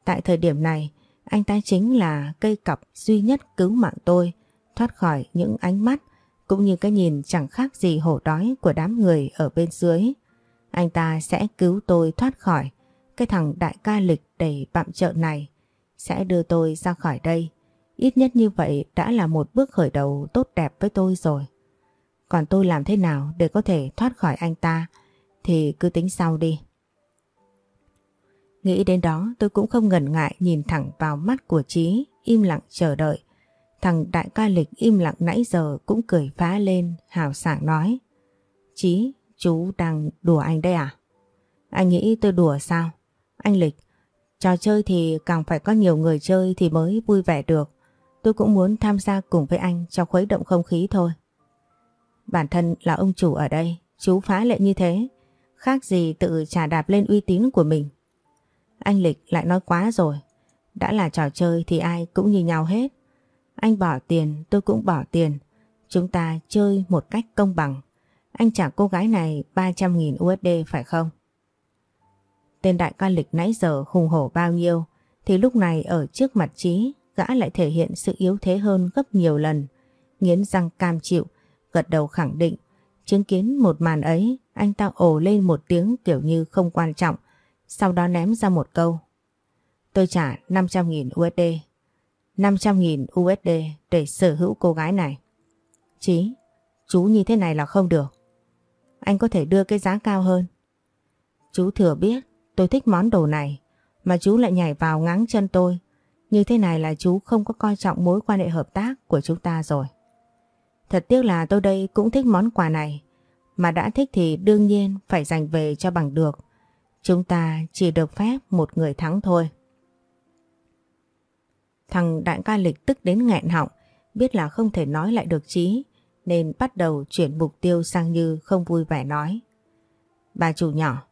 tại thời điểm này anh ta chính là cây cọc duy nhất cứu mạng tôi thoát khỏi những ánh mắt cũng như cái nhìn chẳng khác gì hổ đói của đám người ở bên dưới. Anh ta sẽ cứu tôi thoát khỏi cái thằng đại ca lịch đầy bạm trợn này, sẽ đưa tôi ra khỏi đây. Ít nhất như vậy đã là một bước khởi đầu tốt đẹp với tôi rồi. Còn tôi làm thế nào để có thể thoát khỏi anh ta thì cứ tính sau đi. Nghĩ đến đó tôi cũng không ngần ngại nhìn thẳng vào mắt của Trí, im lặng chờ đợi. Thằng đại ca lịch im lặng nãy giờ cũng cười phá lên, hào sảng nói. Chí, chú đang đùa anh đây à? Anh nghĩ tôi đùa sao? Anh Lịch, trò chơi thì càng phải có nhiều người chơi thì mới vui vẻ được. Tôi cũng muốn tham gia cùng với anh cho khuấy động không khí thôi. Bản thân là ông chủ ở đây, chú phá lệ như thế, khác gì tự trả đạp lên uy tín của mình. Anh Lịch lại nói quá rồi, đã là trò chơi thì ai cũng như nhau hết. Anh bỏ tiền, tôi cũng bỏ tiền, chúng ta chơi một cách công bằng. Anh trả cô gái này 300.000 USD phải không? Tên đại ca Lịch nãy giờ hùng hổ bao nhiêu, thì lúc này ở trước mặt trí gã lại thể hiện sự yếu thế hơn gấp nhiều lần. Nghiến răng cam chịu, gật đầu khẳng định. Chứng kiến một màn ấy, anh ta ồ lên một tiếng kiểu như không quan trọng, sau đó ném ra một câu. Tôi trả 500.000 USD. 500.000 USD để sở hữu cô gái này. Chí, chú như thế này là không được. Anh có thể đưa cái giá cao hơn. Chú thừa biết tôi thích món đồ này, mà chú lại nhảy vào ngáng chân tôi. Như thế này là chú không có coi trọng mối quan hệ hợp tác của chúng ta rồi. Thật tiếc là tôi đây cũng thích món quà này. Mà đã thích thì đương nhiên phải dành về cho bằng được. Chúng ta chỉ được phép một người thắng thôi. Thằng đại ca lịch tức đến nghẹn họng, biết là không thể nói lại được trí, nên bắt đầu chuyển mục tiêu sang Như không vui vẻ nói. Bà chủ nhỏ,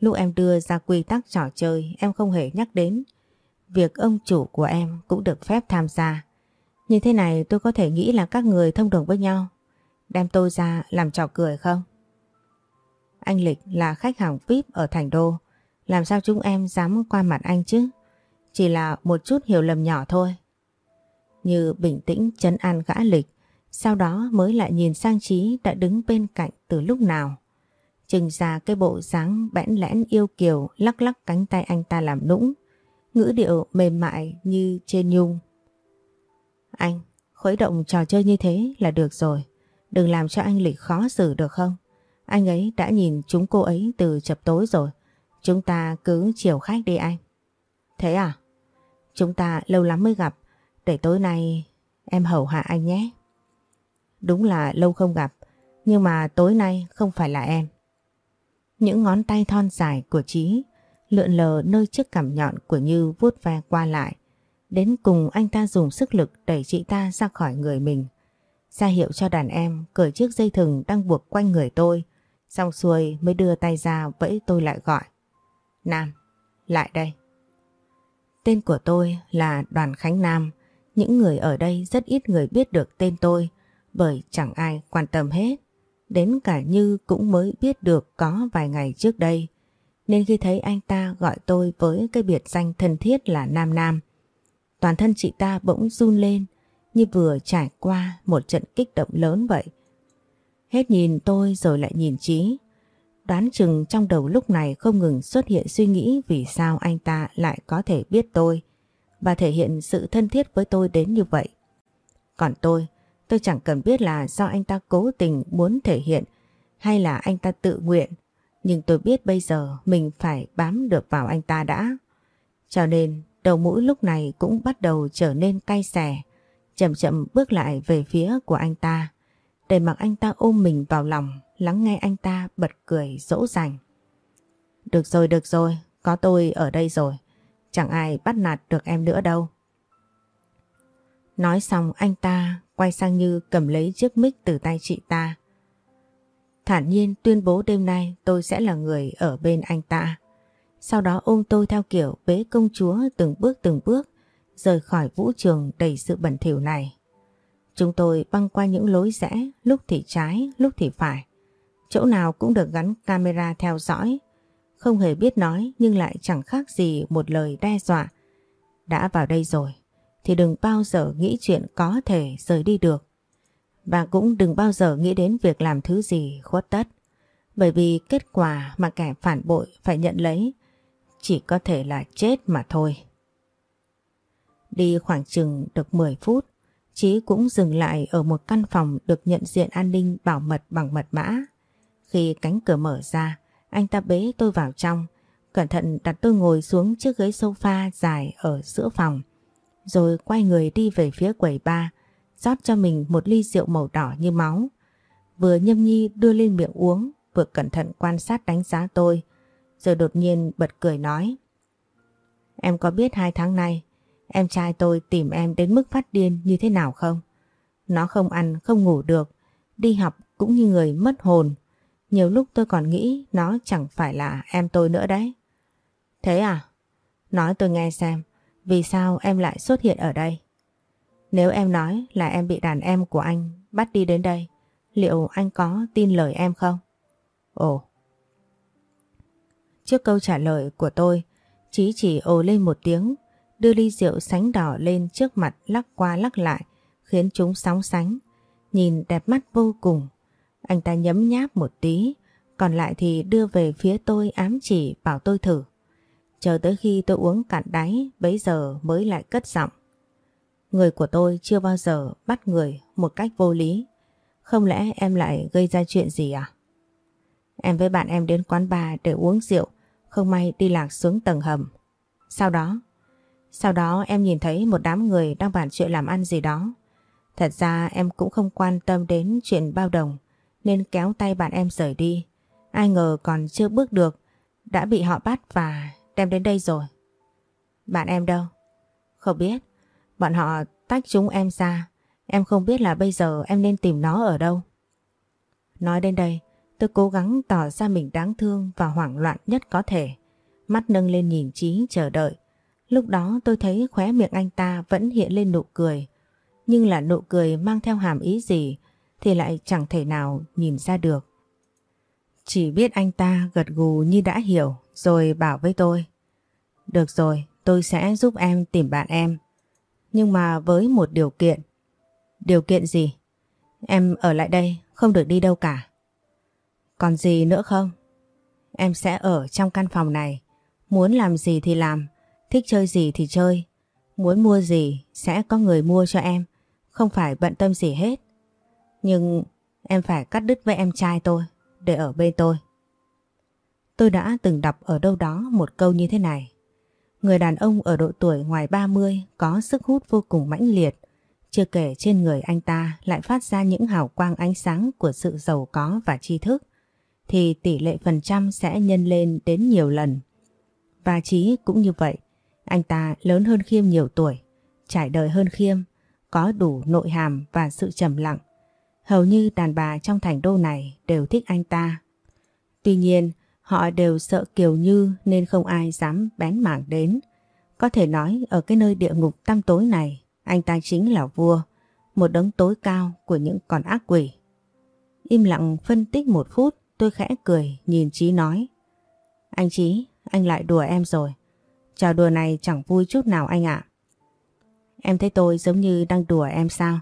lúc em đưa ra quy tắc trò chơi em không hề nhắc đến. Việc ông chủ của em cũng được phép tham gia. Như thế này tôi có thể nghĩ là các người thông đồng với nhau. Đem tôi ra làm trò cười không? Anh Lịch là khách hàng VIP ở Thành Đô. Làm sao chúng em dám qua mặt anh chứ? Chỉ là một chút hiểu lầm nhỏ thôi. Như bình tĩnh chấn an gã Lịch. Sau đó mới lại nhìn sang Trí đã đứng bên cạnh từ lúc nào. Trừng ra cái bộ dáng bẽn lẽn yêu kiều lắc lắc cánh tay anh ta làm nũng. Ngữ điệu mềm mại như trên nhung. Anh, khuấy động trò chơi như thế là được rồi. Đừng làm cho anh Lịch khó xử được không? Anh ấy đã nhìn chúng cô ấy từ chập tối rồi. Chúng ta cứ chiều khách đi anh. Thế à? Chúng ta lâu lắm mới gặp. Để tối nay em hầu hạ anh nhé. Đúng là lâu không gặp. Nhưng mà tối nay không phải là em. Những ngón tay thon dài của Trí lượn lờ nơi chiếc cằm nhọn của Như vuốt ve qua lại. Đến cùng anh ta dùng sức lực đẩy chị ta ra khỏi người mình. ra hiệu cho đàn em cởi chiếc dây thừng đang buộc quanh người tôi. Xong xuôi mới đưa tay ra vẫy tôi lại gọi. Nam, lại đây. Tên của tôi là Đoàn Khánh Nam. Những người ở đây rất ít người biết được tên tôi bởi chẳng ai quan tâm hết. Đến cả Như cũng mới biết được có vài ngày trước đây. Nên khi thấy anh ta gọi tôi với cái biệt danh thân thiết là Nam Nam, toàn thân chị ta bỗng run lên như vừa trải qua một trận kích động lớn vậy. Hết nhìn tôi rồi lại nhìn Trí. Đoán chừng trong đầu lúc này không ngừng xuất hiện suy nghĩ vì sao anh ta lại có thể biết tôi và thể hiện sự thân thiết với tôi đến như vậy. Còn tôi, tôi chẳng cần biết là do anh ta cố tình muốn thể hiện hay là anh ta tự nguyện. Nhưng tôi biết bây giờ mình phải bám được vào anh ta đã. Cho nên đầu mũi lúc này cũng bắt đầu trở nên cay xè, chậm chậm bước lại về phía của anh ta, để mặc anh ta ôm mình vào lòng, lắng nghe anh ta bật cười dỗ dành. Được rồi, được rồi, có tôi ở đây rồi, chẳng ai bắt nạt được em nữa đâu. Nói xong anh ta quay sang Như cầm lấy chiếc mic từ tay chị ta. Thản nhiên tuyên bố đêm nay tôi sẽ là người ở bên anh ta sau đó ôm tôi theo kiểu bế công chúa từng bước từng bước rời khỏi vũ trường đầy sự bẩn thỉu này. Chúng tôi băng qua những lối rẽ, lúc thì trái, lúc thì phải. Chỗ nào cũng được gắn camera theo dõi. Không hề biết nói nhưng lại chẳng khác gì một lời đe dọa. Đã vào đây rồi, thì đừng bao giờ nghĩ chuyện có thể rời đi được. Và cũng đừng bao giờ nghĩ đến việc làm thứ gì khuất tất. Bởi vì kết quả mà kẻ phản bội phải nhận lấy chỉ có thể là chết mà thôi. Đi khoảng chừng được 10 phút, Chí cũng dừng lại ở một căn phòng được nhận diện an ninh bảo mật bằng mật mã. Khi cánh cửa mở ra, anh ta bế tôi vào trong, cẩn thận đặt tôi ngồi xuống chiếc ghế sofa dài ở giữa phòng, rồi quay người đi về phía quầy bar, rót cho mình một ly rượu màu đỏ như máu. Vừa nhâm nhi đưa lên miệng uống, vừa cẩn thận quan sát đánh giá tôi, rồi đột nhiên bật cười nói. Em có biết hai tháng nay em trai tôi tìm em đến mức phát điên như thế nào không? Nó không ăn, không ngủ được, đi học cũng như người mất hồn. Nhiều lúc tôi còn nghĩ nó chẳng phải là em tôi nữa đấy. Thế à? Nói tôi nghe xem, vì sao em lại xuất hiện ở đây? Nếu em nói là em bị đàn em của anh bắt đi đến đây, liệu anh có tin lời em không? Ồ. Trước câu trả lời của tôi, Chí chỉ ồ lên một tiếng, đưa ly rượu sánh đỏ lên trước mặt lắc qua lắc lại, khiến chúng sóng sánh. Nhìn đẹp mắt vô cùng. Anh ta nhấm nháp một tí, còn lại thì đưa về phía tôi ám chỉ bảo tôi thử. Chờ tới khi tôi uống cạn đáy, bấy giờ mới lại cất giọng. Người của tôi chưa bao giờ bắt người một cách vô lý. Không lẽ em lại gây ra chuyện gì à? Em với bạn em đến quán bar để uống rượu, không may đi lạc xuống tầng hầm. Sau đó, sau đó em nhìn thấy một đám người đang bàn chuyện làm ăn gì đó. Thật ra em cũng không quan tâm đến chuyện bao đồng nên kéo tay bạn em rời đi. Ai ngờ còn chưa bước được đã bị họ bắt và đem đến đây rồi. Bạn em đâu? Không biết. Bọn họ tách chúng em ra. Em không biết là bây giờ em nên tìm nó ở đâu. Nói đến đây, tôi cố gắng tỏ ra mình đáng thương và hoảng loạn nhất có thể. Mắt nâng lên nhìn Trí chờ đợi. Lúc đó tôi thấy khóe miệng anh ta vẫn hiện lên nụ cười. Nhưng là nụ cười mang theo hàm ý gì thì lại chẳng thể nào nhìn ra được. Chỉ biết anh ta gật gù như đã hiểu rồi bảo với tôi. Được rồi, tôi sẽ giúp em tìm bạn em. Nhưng mà với một điều kiện. Điều kiện gì? Em ở lại đây, không được đi đâu cả. Còn gì nữa không? Em sẽ ở trong căn phòng này. Muốn làm gì thì làm, thích chơi gì thì chơi. Muốn mua gì sẽ có người mua cho em, không phải bận tâm gì hết. Nhưng em phải cắt đứt với em trai tôi, để ở bên tôi. Tôi đã từng đọc ở đâu đó một câu như thế này. Người đàn ông ở độ tuổi ngoài 30 có sức hút vô cùng mãnh liệt, chưa kể trên người anh ta lại phát ra những hào quang ánh sáng của sự giàu có và tri thức, thì tỷ lệ phần trăm sẽ nhân lên đến nhiều lần. Và trí cũng như vậy, anh ta lớn hơn Khiêm nhiều tuổi, trải đời hơn Khiêm, có đủ nội hàm và sự trầm lặng. Hầu như đàn bà trong thành đô này đều thích anh ta. Tuy nhiên, họ đều sợ Kiều Như nên không ai dám bén mảng đến. Có thể nói ở cái nơi địa ngục tăm tối này, anh ta chính là vua, một đấng tối cao của những con ác quỷ. Im lặng phân tích một phút, tôi khẽ cười nhìn Chí nói. Anh Chí, anh lại đùa em rồi. Trò đùa này chẳng vui chút nào anh ạ. Em thấy tôi giống như đang đùa em sao?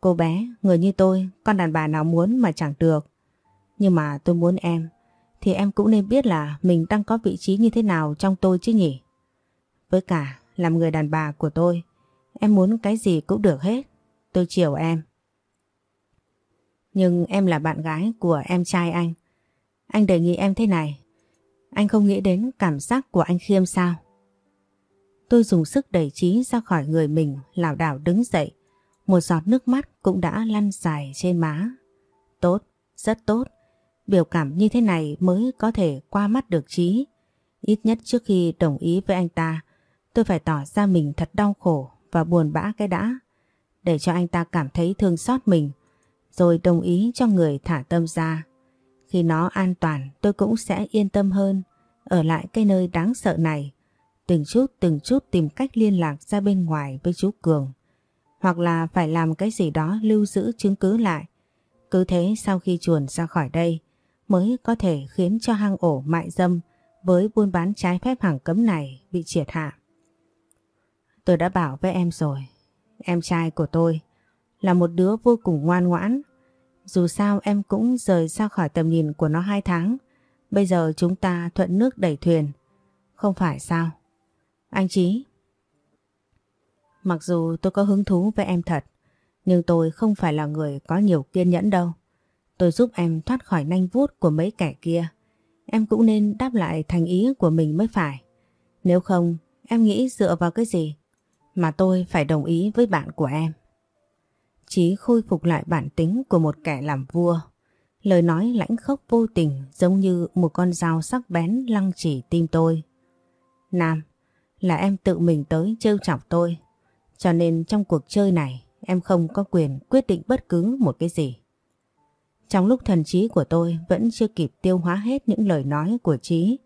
Cô bé, người như tôi, con đàn bà nào muốn mà chẳng được. Nhưng mà tôi muốn em, thì em cũng nên biết là mình đang có vị trí như thế nào trong tôi chứ nhỉ? Với cả, làm người đàn bà của tôi, em muốn cái gì cũng được hết. Tôi chiều em. Nhưng em là bạn gái của em trai anh. Anh đề nghị em thế này. Anh không nghĩ đến cảm giác của anh Khiêm sao? Tôi dùng sức đẩy trí ra khỏi người mình, lảo đảo đứng dậy. Một giọt nước mắt cũng đã lăn dài trên má. Tốt, rất tốt. Biểu cảm như thế này mới có thể qua mắt được trí. Ít nhất trước khi đồng ý với anh ta, tôi phải tỏ ra mình thật đau khổ và buồn bã cái đã. Để cho anh ta cảm thấy thương xót mình, rồi đồng ý cho người thả tâm ra. Khi nó an toàn tôi cũng sẽ yên tâm hơn ở lại cái nơi đáng sợ này. Từng chút từng chút tìm cách liên lạc ra bên ngoài với chú Cường. Hoặc là phải làm cái gì đó lưu giữ chứng cứ lại. Cứ thế sau khi chuồn ra khỏi đây mới có thể khiến cho hang ổ mại dâm với buôn bán trái phép hàng cấm này bị triệt hạ. Tôi đã bảo với em rồi, em trai của tôi là một đứa vô cùng ngoan ngoãn. Dù sao em cũng rời ra khỏi tầm nhìn của nó hai tháng. Bây giờ chúng ta thuận nước đẩy thuyền. Không phải sao? Anh Chí. Mặc dù tôi có hứng thú với em thật, nhưng tôi không phải là người có nhiều kiên nhẫn đâu. Tôi giúp em thoát khỏi nanh vuốt của mấy kẻ kia. Em cũng nên đáp lại thành ý của mình mới phải. Nếu không, em nghĩ dựa vào cái gì mà tôi phải đồng ý với bạn của em. Chí khôi phục lại bản tính của một kẻ làm vua. Lời nói lãnh khốc vô tình giống như một con dao sắc bén lăng chỉ tim tôi. Nam, là em tự mình tới trêu chọc tôi. Cho nên trong cuộc chơi này em không có quyền quyết định bất cứ một cái gì. Trong lúc thần trí của tôi vẫn chưa kịp tiêu hóa hết những lời nói của Trí,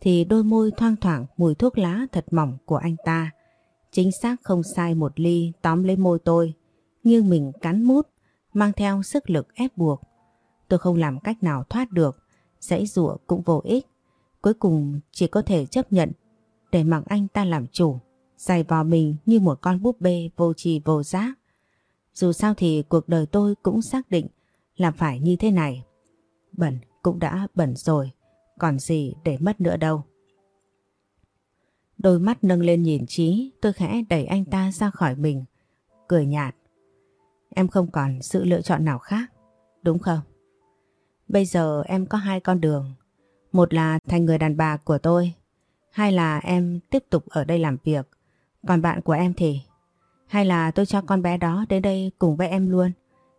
thì đôi môi thoang thoảng mùi thuốc lá thật mỏng của anh ta. Chính xác không sai một ly tóm lấy môi tôi, nghiêng mình cắn mút, mang theo sức lực ép buộc. Tôi không làm cách nào thoát được, dãy rủa cũng vô ích. Cuối cùng chỉ có thể chấp nhận để mặc anh ta làm chủ, giày vào mình như một con búp bê vô trì vô giác. Dù sao thì cuộc đời tôi cũng xác định là phải như thế này. Bẩn cũng đã bẩn rồi, còn gì để mất nữa đâu. Đôi mắt nâng lên nhìn Trí, tôi khẽ đẩy anh ta ra khỏi mình, cười nhạt. Em không còn sự lựa chọn nào khác, đúng không? Bây giờ em có hai con đường. Một là thành người đàn bà của tôi, hay là em tiếp tục ở đây làm việc. Còn bạn của em thì? Hay là tôi cho con bé đó đến đây cùng với em luôn?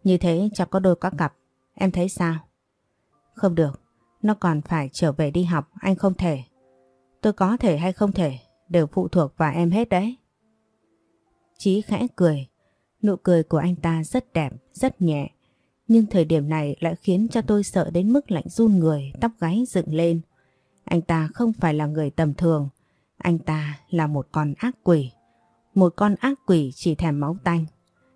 Như thế cho có đôi có cặp. Em thấy sao? Không được. Nó còn phải trở về đi học. Anh không thể. Tôi có thể hay không thể đều phụ thuộc vào em hết đấy. Chí khẽ cười. Nụ cười của anh ta rất đẹp, rất nhẹ. Nhưng thời điểm này lại khiến cho tôi sợ đến mức lạnh run người, tóc gáy dựng lên. Anh ta không phải là người tầm thường. Anh ta là một con ác quỷ. Một con ác quỷ chỉ thèm máu tanh.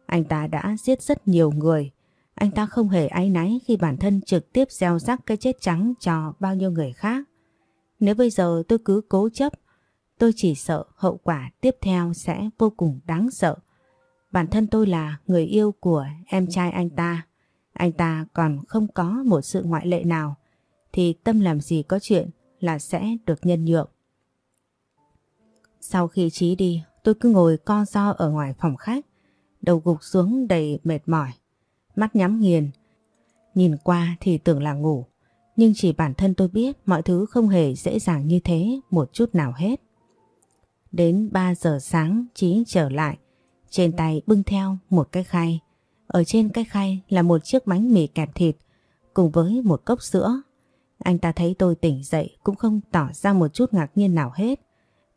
Anh ta đã giết rất nhiều người. Anh ta không hề áy náy khi bản thân trực tiếp gieo rắc cái chết trắng cho bao nhiêu người khác. Nếu bây giờ tôi cứ cố chấp, tôi chỉ sợ hậu quả tiếp theo sẽ vô cùng đáng sợ. Bản thân tôi là người yêu của em trai anh ta. Anh ta còn không có một sự ngoại lệ nào. Thì tâm làm gì có chuyện là sẽ được nhân nhượng. Sau khi Trí đi, tôi cứ ngồi co do ở ngoài phòng khách đầu gục xuống đầy mệt mỏi, mắt nhắm nghiền. Nhìn qua thì tưởng là ngủ, nhưng chỉ bản thân tôi biết mọi thứ không hề dễ dàng như thế một chút nào hết. Đến 3 giờ sáng Chí trở lại, trên tay bưng theo một cái khay. Ở trên cái khay là một chiếc bánh mì kẹp thịt cùng với một cốc sữa. Anh ta thấy tôi tỉnh dậy cũng không tỏ ra một chút ngạc nhiên nào hết.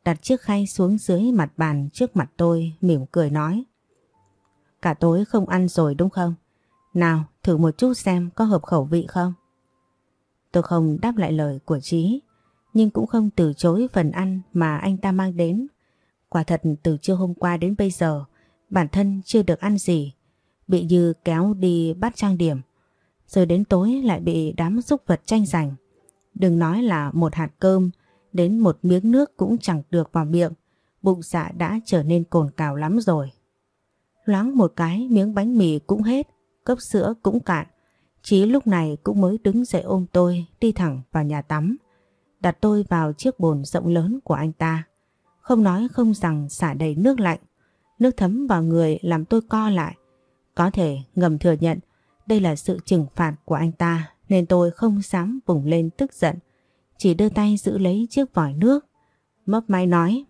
Đặt chiếc khay xuống dưới mặt bàn trước mặt tôi, mỉm cười nói. Cả tối không ăn rồi đúng không? Nào, thử một chút xem có hợp khẩu vị không? Tôi không đáp lại lời của Trí nhưng cũng không từ chối phần ăn mà anh ta mang đến. Quả thật từ trưa hôm qua đến bây giờ, bản thân chưa được ăn gì. Bị Như kéo đi bắt trang điểm. Rồi đến tối lại bị đám xúc vật tranh giành. Đừng nói là một hạt cơm đến một miếng nước cũng chẳng được vào miệng. Bụng dạ đã trở nên cồn cào lắm rồi. Loáng một cái miếng bánh mì cũng hết, cốc sữa cũng cạn. Chí lúc này cũng mới đứng dậy ôm tôi đi thẳng vào nhà tắm. Đặt tôi vào chiếc bồn rộng lớn của anh ta. Không nói không rằng xả đầy nước lạnh. Nước thấm vào người làm tôi co lại. Có thể ngầm thừa nhận đây là sự trừng phạt của anh ta nên tôi không dám vùng lên tức giận. Chỉ đưa tay giữ lấy chiếc vòi nước. Mấp máy nói.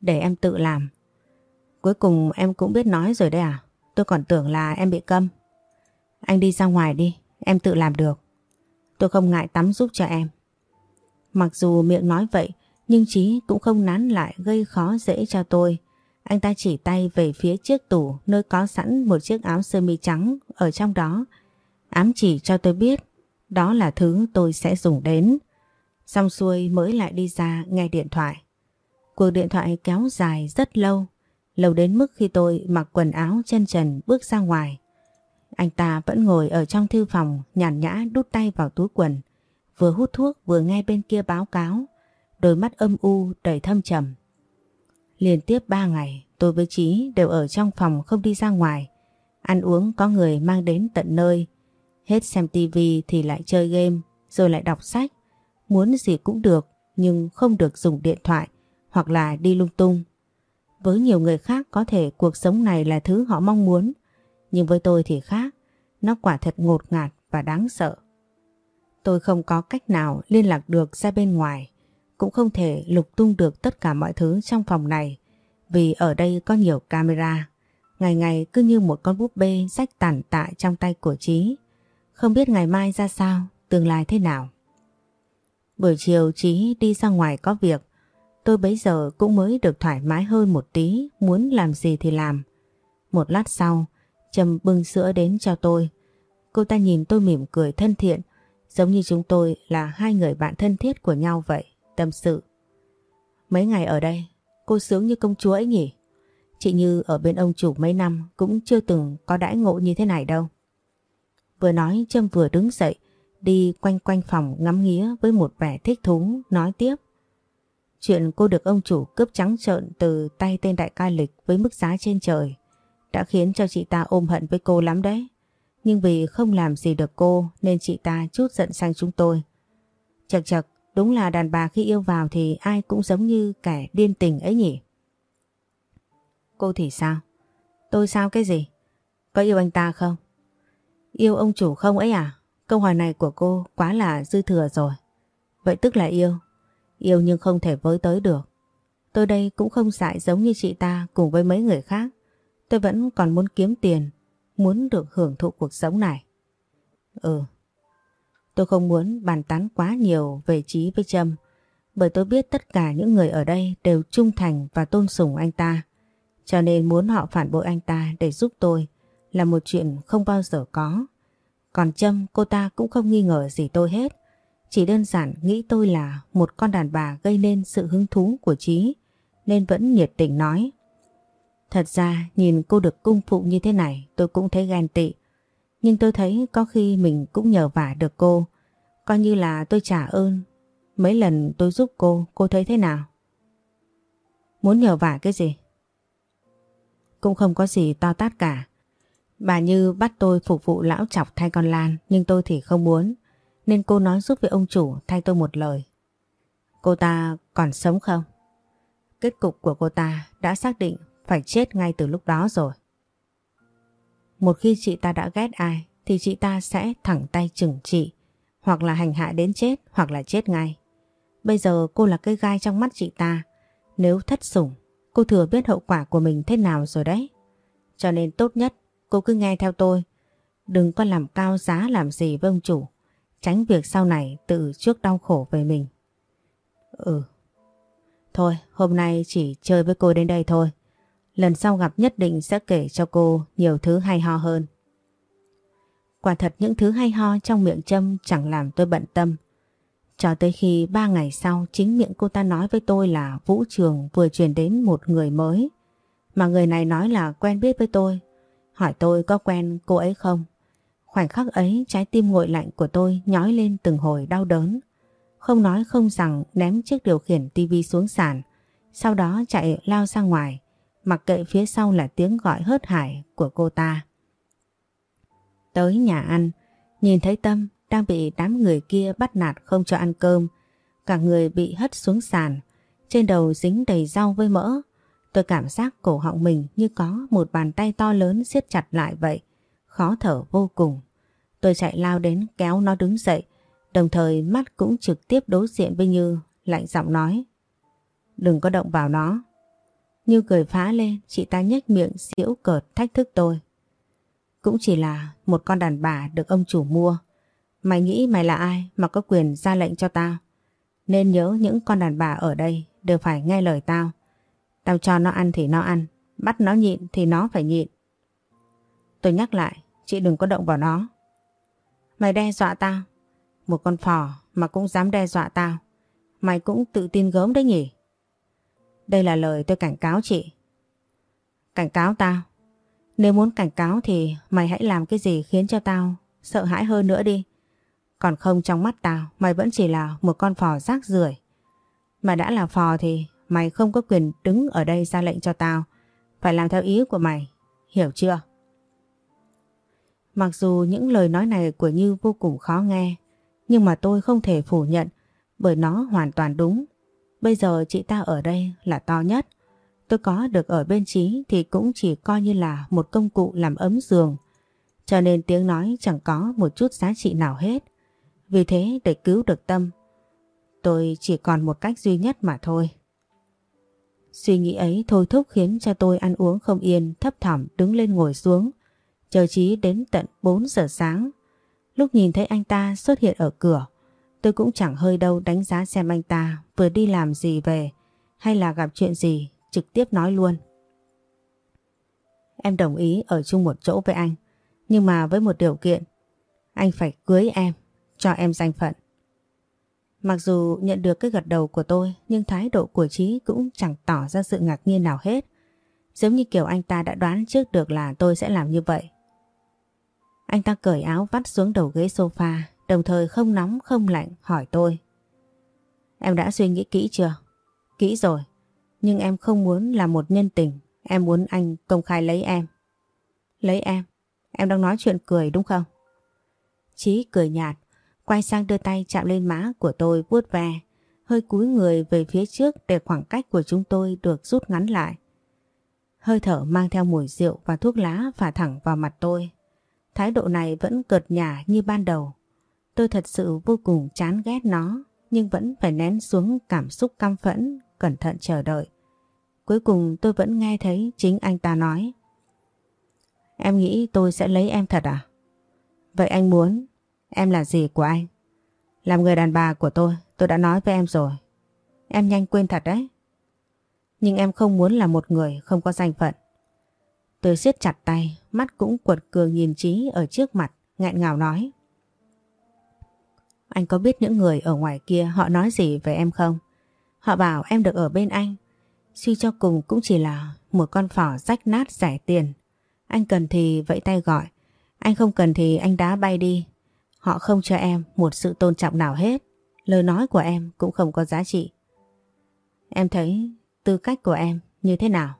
Để em tự làm. Cuối cùng em cũng biết nói rồi đấy à? Tôi còn tưởng là em bị câm. Anh đi ra ngoài đi, em tự làm được. Tôi không ngại tắm giúp cho em. Mặc dù miệng nói vậy, nhưng Chí cũng không nán lại gây khó dễ cho tôi. Anh ta chỉ tay về phía chiếc tủ nơi có sẵn một chiếc áo sơ mi trắng ở trong đó. Ám chỉ cho tôi biết, đó là thứ tôi sẽ dùng đến. Xong xuôi mới lại đi ra nghe điện thoại. Cuộc điện thoại kéo dài rất lâu Lâu đến mức khi tôi mặc quần áo chân trần bước ra ngoài. Anh ta vẫn ngồi ở trong thư phòng, nhàn nhã đút tay vào túi quần. Vừa hút thuốc vừa nghe bên kia báo cáo. Đôi mắt âm u đầy thâm trầm. Liên tiếp 3 ngày tôi với Trí đều ở trong phòng không đi ra ngoài. Ăn uống có người mang đến tận nơi. Hết xem tivi thì lại chơi game rồi lại đọc sách. Muốn gì cũng được nhưng không được dùng điện thoại hoặc là đi lung tung. Với nhiều người khác có thể cuộc sống này là thứ họ mong muốn, nhưng với tôi thì khác, nó quả thật ngột ngạt và đáng sợ. Tôi không có cách nào liên lạc được ra bên ngoài, cũng không thể lục tung được tất cả mọi thứ trong phòng này, vì ở đây có nhiều camera. Ngày ngày cứ như một con búp bê rách tàn tạ trong tay của Trí. Không biết ngày mai ra sao, tương lai thế nào. Buổi chiều Trí đi ra ngoài có việc, Tôi bấy giờ cũng mới được thoải mái hơn một tí, muốn làm gì thì làm. Một lát sau, Trâm bưng sữa đến cho tôi. cô ta nhìn tôi mỉm cười thân thiện, giống như chúng tôi là hai người bạn thân thiết của nhau vậy, tâm sự. Mấy ngày ở đây, cô sướng như công chúa ấy nhỉ? Chị Như ở bên ông chủ mấy năm cũng chưa từng có đãi ngộ như thế này đâu. Vừa nói Trâm vừa đứng dậy, đi quanh quanh phòng ngắm nghía với một vẻ thích thú, nói tiếp. Chuyện cô được ông chủ cướp trắng trợn từ tay tên đại ca lịch với mức giá trên trời đã khiến cho chị ta ôm hận với cô lắm đấy. Nhưng vì không làm gì được cô nên chị ta chút giận sang chúng tôi. Chật chật, đúng là đàn bà khi yêu vào thì ai cũng giống như kẻ điên tình ấy nhỉ. Cô thì sao? Tôi sao cái gì? Có yêu anh ta không? Yêu ông chủ không ấy à? Câu hỏi này của cô quá là dư thừa rồi. Vậy tức là yêu. Yêu nhưng không thể với tới được. Tôi đây cũng không dại giống như chị ta cùng với mấy người khác. Tôi vẫn còn muốn kiếm tiền, muốn được hưởng thụ cuộc sống này. Ừ, tôi không muốn bàn tán quá nhiều về Trí với Trâm, bởi tôi biết tất cả những người ở đây đều trung thành và tôn sùng anh ta. Cho nên muốn họ phản bội anh ta để giúp tôi là một chuyện không bao giờ có. Còn Trâm cô ta cũng không nghi ngờ gì tôi hết. Chỉ đơn giản nghĩ tôi là một con đàn bà gây nên sự hứng thú của Trí nên vẫn nhiệt tình nói. Thật ra nhìn cô được cung phụ như thế này tôi cũng thấy ghen tị. Nhưng tôi thấy có khi mình cũng nhờ vả được cô. Coi như là tôi trả ơn. Mấy lần tôi giúp cô, cô thấy thế nào? Muốn nhờ vả cái gì? Cũng không có gì to tát cả. Bà Như bắt tôi phục vụ lão chọc thay con Lan nhưng tôi thì không muốn. Nên cô nói giúp với ông chủ thay tôi một lời. Cô ta còn sống không? Kết cục của cô ta đã xác định phải chết ngay từ lúc đó rồi. Một khi chị ta đã ghét ai thì chị ta sẽ thẳng tay chừng trị hoặc là hành hạ đến chết hoặc là chết ngay. Bây giờ cô là cái gai trong mắt chị ta. Nếu thất sủng, cô thừa biết hậu quả của mình thế nào rồi đấy. Cho nên tốt nhất cô cứ nghe theo tôi. Đừng có làm cao giá làm gì với ông chủ. Tránh việc sau này tự trước đau khổ về mình. Ừ. Thôi, hôm nay chỉ chơi với cô đến đây thôi. Lần sau gặp nhất định sẽ kể cho cô nhiều thứ hay ho hơn. Quả thật những thứ hay ho trong miệng Trâm chẳng làm tôi bận tâm. Cho tới khi ba ngày sau chính miệng cô ta nói với tôi là Vũ Trường vừa truyền đến một người mới. Mà người này nói là quen biết với tôi. Hỏi tôi có quen cô ấy không? Khoảnh khắc ấy, trái tim nguội lạnh của tôi nhói lên từng hồi đau đớn. Không nói không rằng ném chiếc điều khiển tivi xuống sàn. Sau đó chạy lao ra ngoài mặc kệ phía sau là tiếng gọi hớt hải của cô ta. Tới nhà ăn, nhìn thấy Tâm đang bị đám người kia bắt nạt không cho ăn cơm, cả người bị hất xuống sàn, trên đầu dính đầy rau với mỡ. Tôi cảm giác cổ họng mình như có một bàn tay to lớn siết chặt lại vậy, khó thở vô cùng. Tôi chạy lao đến kéo nó đứng dậy, đồng thời mắt cũng trực tiếp đối diện với Như, lạnh giọng nói. Đừng có động vào nó. Như cười phá lên, chị ta nhếch miệng xỉu cợt thách thức tôi. Cũng chỉ là một con đàn bà được ông chủ mua. Mày nghĩ mày là ai mà có quyền ra lệnh cho tao? Nên nhớ những con đàn bà ở đây đều phải nghe lời tao. Tao cho nó ăn thì nó ăn, bắt nó nhịn thì nó phải nhịn. Tôi nhắc lại, chị đừng có động vào nó. Mày đe dọa tao, một con phò mà cũng dám đe dọa tao. Mày cũng tự tin gớm đấy nhỉ? Đây là lời tôi cảnh cáo chị. Cảnh cáo tao? Nếu muốn cảnh cáo thì mày hãy làm cái gì khiến cho tao sợ hãi hơn nữa đi. Còn không trong mắt tao mày vẫn chỉ là một con phò rác rưởi. Mà đã là phò thì mày không có quyền đứng ở đây ra lệnh cho tao. Phải làm theo ý của mày. Hiểu chưa? Mặc dù những lời nói này của Như vô cùng khó nghe, nhưng mà tôi không thể phủ nhận bởi nó hoàn toàn đúng. Bây giờ chị ta ở đây là to nhất. Tôi có được ở bên Trí thì cũng chỉ coi như là một công cụ làm ấm giường. Cho nên tiếng nói chẳng có một chút giá trị nào hết. Vì thế để cứu được Tâm, tôi chỉ còn một cách duy nhất mà thôi. Suy nghĩ ấy thôi thúc khiến cho tôi ăn uống không yên, thấp thỏm đứng lên ngồi xuống. Chờ Trí đến tận 4 giờ sáng. Lúc nhìn thấy anh ta xuất hiện ở cửa, Tôi cũng chẳng hơi đâu đánh giá xem anh ta vừa đi làm gì về hay là gặp chuyện gì, trực tiếp nói luôn. Em đồng ý ở chung một chỗ với anh, nhưng mà với một điều kiện, Anh phải cưới em, cho em danh phận. Mặc dù nhận được cái gật đầu của tôi nhưng thái độ của Trí cũng chẳng tỏ ra sự ngạc nhiên nào hết. Giống như kiểu anh ta đã đoán trước được là tôi sẽ làm như vậy. Anh ta cởi áo vắt xuống đầu ghế sofa, đồng thời không nóng không lạnh hỏi tôi. Em đã suy nghĩ kỹ chưa? Kỹ rồi, nhưng em không muốn là một nhân tình, em muốn anh công khai lấy em. Lấy em? Em đang nói chuyện cười đúng không? Chí cười nhạt, quay sang đưa tay chạm lên má của tôi vuốt ve, hơi cúi người về phía trước để khoảng cách của chúng tôi được rút ngắn lại. Hơi thở mang theo mùi rượu và thuốc lá phả thẳng vào mặt tôi. Thái độ này vẫn cợt nhả như ban đầu. Tôi thật sự vô cùng chán ghét nó, nhưng vẫn phải nén xuống cảm xúc căm phẫn, cẩn thận chờ đợi. Cuối cùng tôi vẫn nghe thấy chính anh ta nói. Em nghĩ tôi sẽ lấy em thật à? Vậy anh muốn em là gì của anh? Làm người đàn bà của tôi, tôi đã nói với em rồi. Em nhanh quên thật đấy. Nhưng em không muốn là một người không có danh phận. Tôi siết chặt tay, mắt cũng quật cường nhìn Trí ở trước mặt, ngạn ngào nói. Anh có biết những người ở ngoài kia họ nói gì về em không? Họ bảo em được ở bên anh. Suy cho cùng cũng chỉ là một con phỏ rách nát rẻ tiền. Anh cần thì vẫy tay gọi. Anh không cần thì anh đá bay đi. Họ không cho em một sự tôn trọng nào hết. Lời nói của em cũng không có giá trị. Em thấy tư cách của em như thế nào?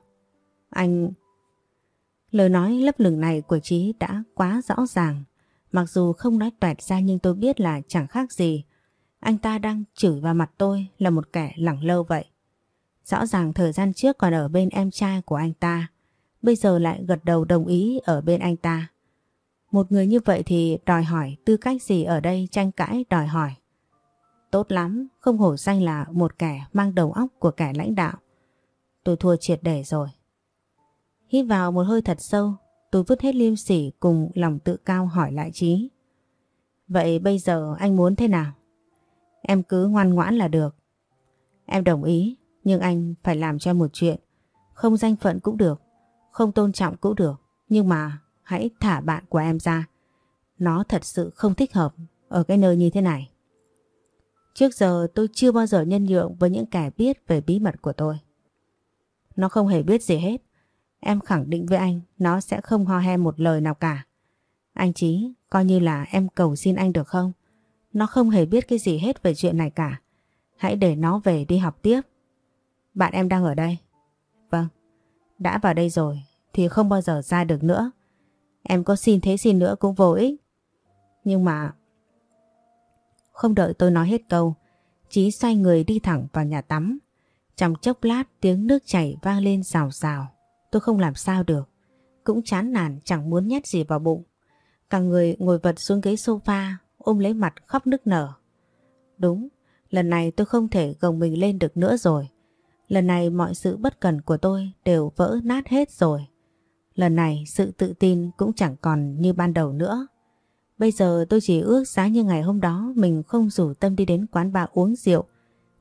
Anh... Lời nói lấp lửng này của Trí đã quá rõ ràng. Mặc dù không nói toẹt ra nhưng tôi biết là chẳng khác gì. Anh ta đang chửi vào mặt tôi là một kẻ lẳng lơ vậy. Rõ ràng thời gian trước còn ở bên em trai của anh ta. Bây giờ lại gật đầu đồng ý ở bên anh ta. Một người như vậy thì đòi hỏi tư cách gì ở đây tranh cãi đòi hỏi. Tốt lắm, không hổ danh là một kẻ mang đầu óc của kẻ lãnh đạo. Tôi thua triệt để rồi. Hít vào một hơi thật sâu, tôi vứt hết liêm sỉ cùng lòng tự cao hỏi lại Trí. Vậy bây giờ anh muốn thế nào? Em cứ ngoan ngoãn là được. Em đồng ý, nhưng anh phải làm cho một chuyện. Không danh phận cũng được, không tôn trọng cũng được. Nhưng mà hãy thả bạn của em ra. Nó thật sự không thích hợp ở cái nơi như thế này. Trước giờ tôi chưa bao giờ nhân nhượng với những kẻ biết về bí mật của tôi. Nó không hề biết gì hết. Em khẳng định với anh nó sẽ không ho he một lời nào cả. Anh Chí, coi như là em cầu xin anh được không? Nó không hề biết cái gì hết về chuyện này cả. Hãy để nó về đi học tiếp. Bạn em đang ở đây. Vâng, đã vào đây rồi thì không bao giờ ra được nữa. Em có xin thế xin nữa cũng vô ích. Nhưng mà... Không đợi tôi nói hết câu, Chí xoay người đi thẳng vào nhà tắm. Trong chốc lát tiếng nước chảy vang lên rào rào. Tôi không làm sao được. Cũng chán nản chẳng muốn nhét gì vào bụng. Cả người ngồi vật xuống ghế sofa ôm lấy mặt khóc nức nở. Đúng, lần này tôi không thể gồng mình lên được nữa rồi. Lần này mọi sự bất cần của tôi đều vỡ nát hết rồi. Lần này sự tự tin cũng chẳng còn như ban đầu nữa. Bây giờ tôi chỉ ước giá như ngày hôm đó mình không rủ Tâm đi đến quán bar uống rượu,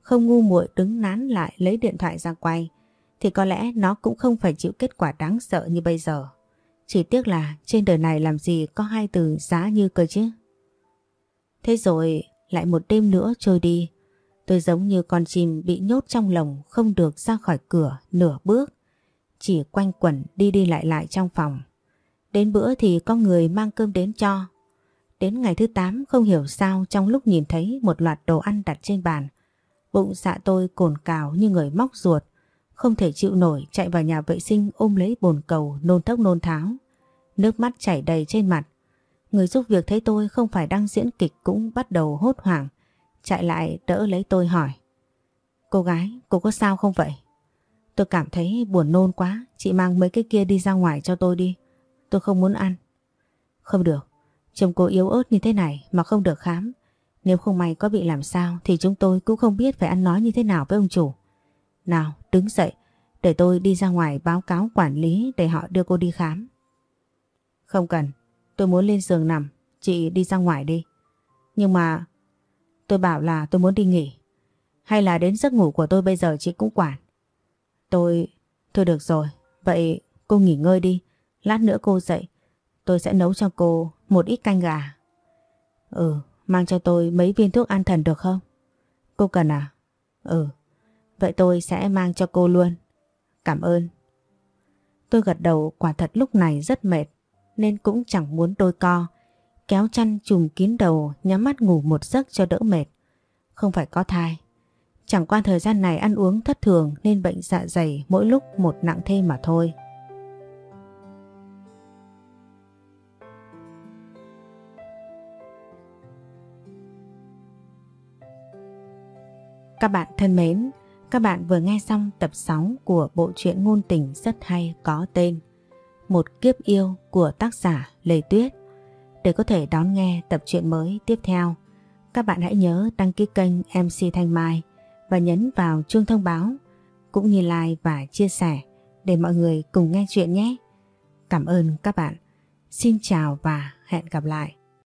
không ngu muội đứng nán lại lấy điện thoại ra quay, thì có lẽ nó cũng không phải chịu kết quả đáng sợ như bây giờ. Chỉ tiếc là trên đời này làm gì có hai từ giá như cơ chứ. Thế rồi lại một đêm nữa trôi đi. Tôi giống như con chim bị nhốt trong lồng không được ra khỏi cửa nửa bước. Chỉ quanh quẩn đi đi lại lại trong phòng. Đến bữa thì có người mang cơm đến cho. Đến ngày thứ 8 không hiểu sao trong lúc nhìn thấy một loạt đồ ăn đặt trên bàn. Bụng dạ tôi cồn cào như người móc ruột. Không thể chịu nổi chạy vào nhà vệ sinh ôm lấy bồn cầu nôn thốc nôn tháo. Nước mắt chảy đầy trên mặt. Người giúp việc thấy tôi không phải đang diễn kịch cũng bắt đầu hốt hoảng. Chạy lại đỡ lấy tôi hỏi. Cô gái, cô có sao không vậy? Tôi cảm thấy buồn nôn quá, chị mang mấy cái kia đi ra ngoài cho tôi đi. Tôi không muốn ăn. Không được, chồng cô yếu ớt như thế này mà không được khám. Nếu không may có bị làm sao thì chúng tôi cũng không biết phải ăn nói như thế nào với ông chủ. Nào, đứng dậy, để tôi đi ra ngoài báo cáo quản lý để họ đưa cô đi khám. Không cần, tôi muốn lên giường nằm, chị đi ra ngoài đi. Nhưng mà tôi bảo là tôi muốn đi nghỉ. Hay là đến giấc ngủ của tôi bây giờ chị cũng quản. Tôi... Thôi được rồi, vậy cô nghỉ ngơi đi. Lát nữa cô dậy, tôi sẽ nấu cho cô một ít canh gà. Ừ, mang cho tôi mấy viên thuốc an thần được không? Cô cần à? Ừ, vậy tôi sẽ mang cho cô luôn. Cảm ơn. Tôi gật đầu quả thật lúc này rất mệt nên cũng chẳng muốn đôi co. Kéo chăn trùm kín đầu nhắm mắt ngủ một giấc cho đỡ mệt. Không phải có thai. Chẳng qua thời gian này ăn uống thất thường nên bệnh dạ dày mỗi lúc một nặng thêm mà thôi. Các bạn thân mến, các bạn vừa nghe xong tập 6 của bộ truyện ngôn tình rất hay có tên Một kiếp yêu của tác giả Lê Tuyết. Để có thể đón nghe tập truyện mới tiếp theo, các bạn hãy nhớ đăng ký kênh MC Thanh Mai và nhấn vào chuông thông báo cũng như like và chia sẻ để mọi người cùng nghe chuyện nhé. Cảm ơn các bạn. Xin chào và hẹn gặp lại.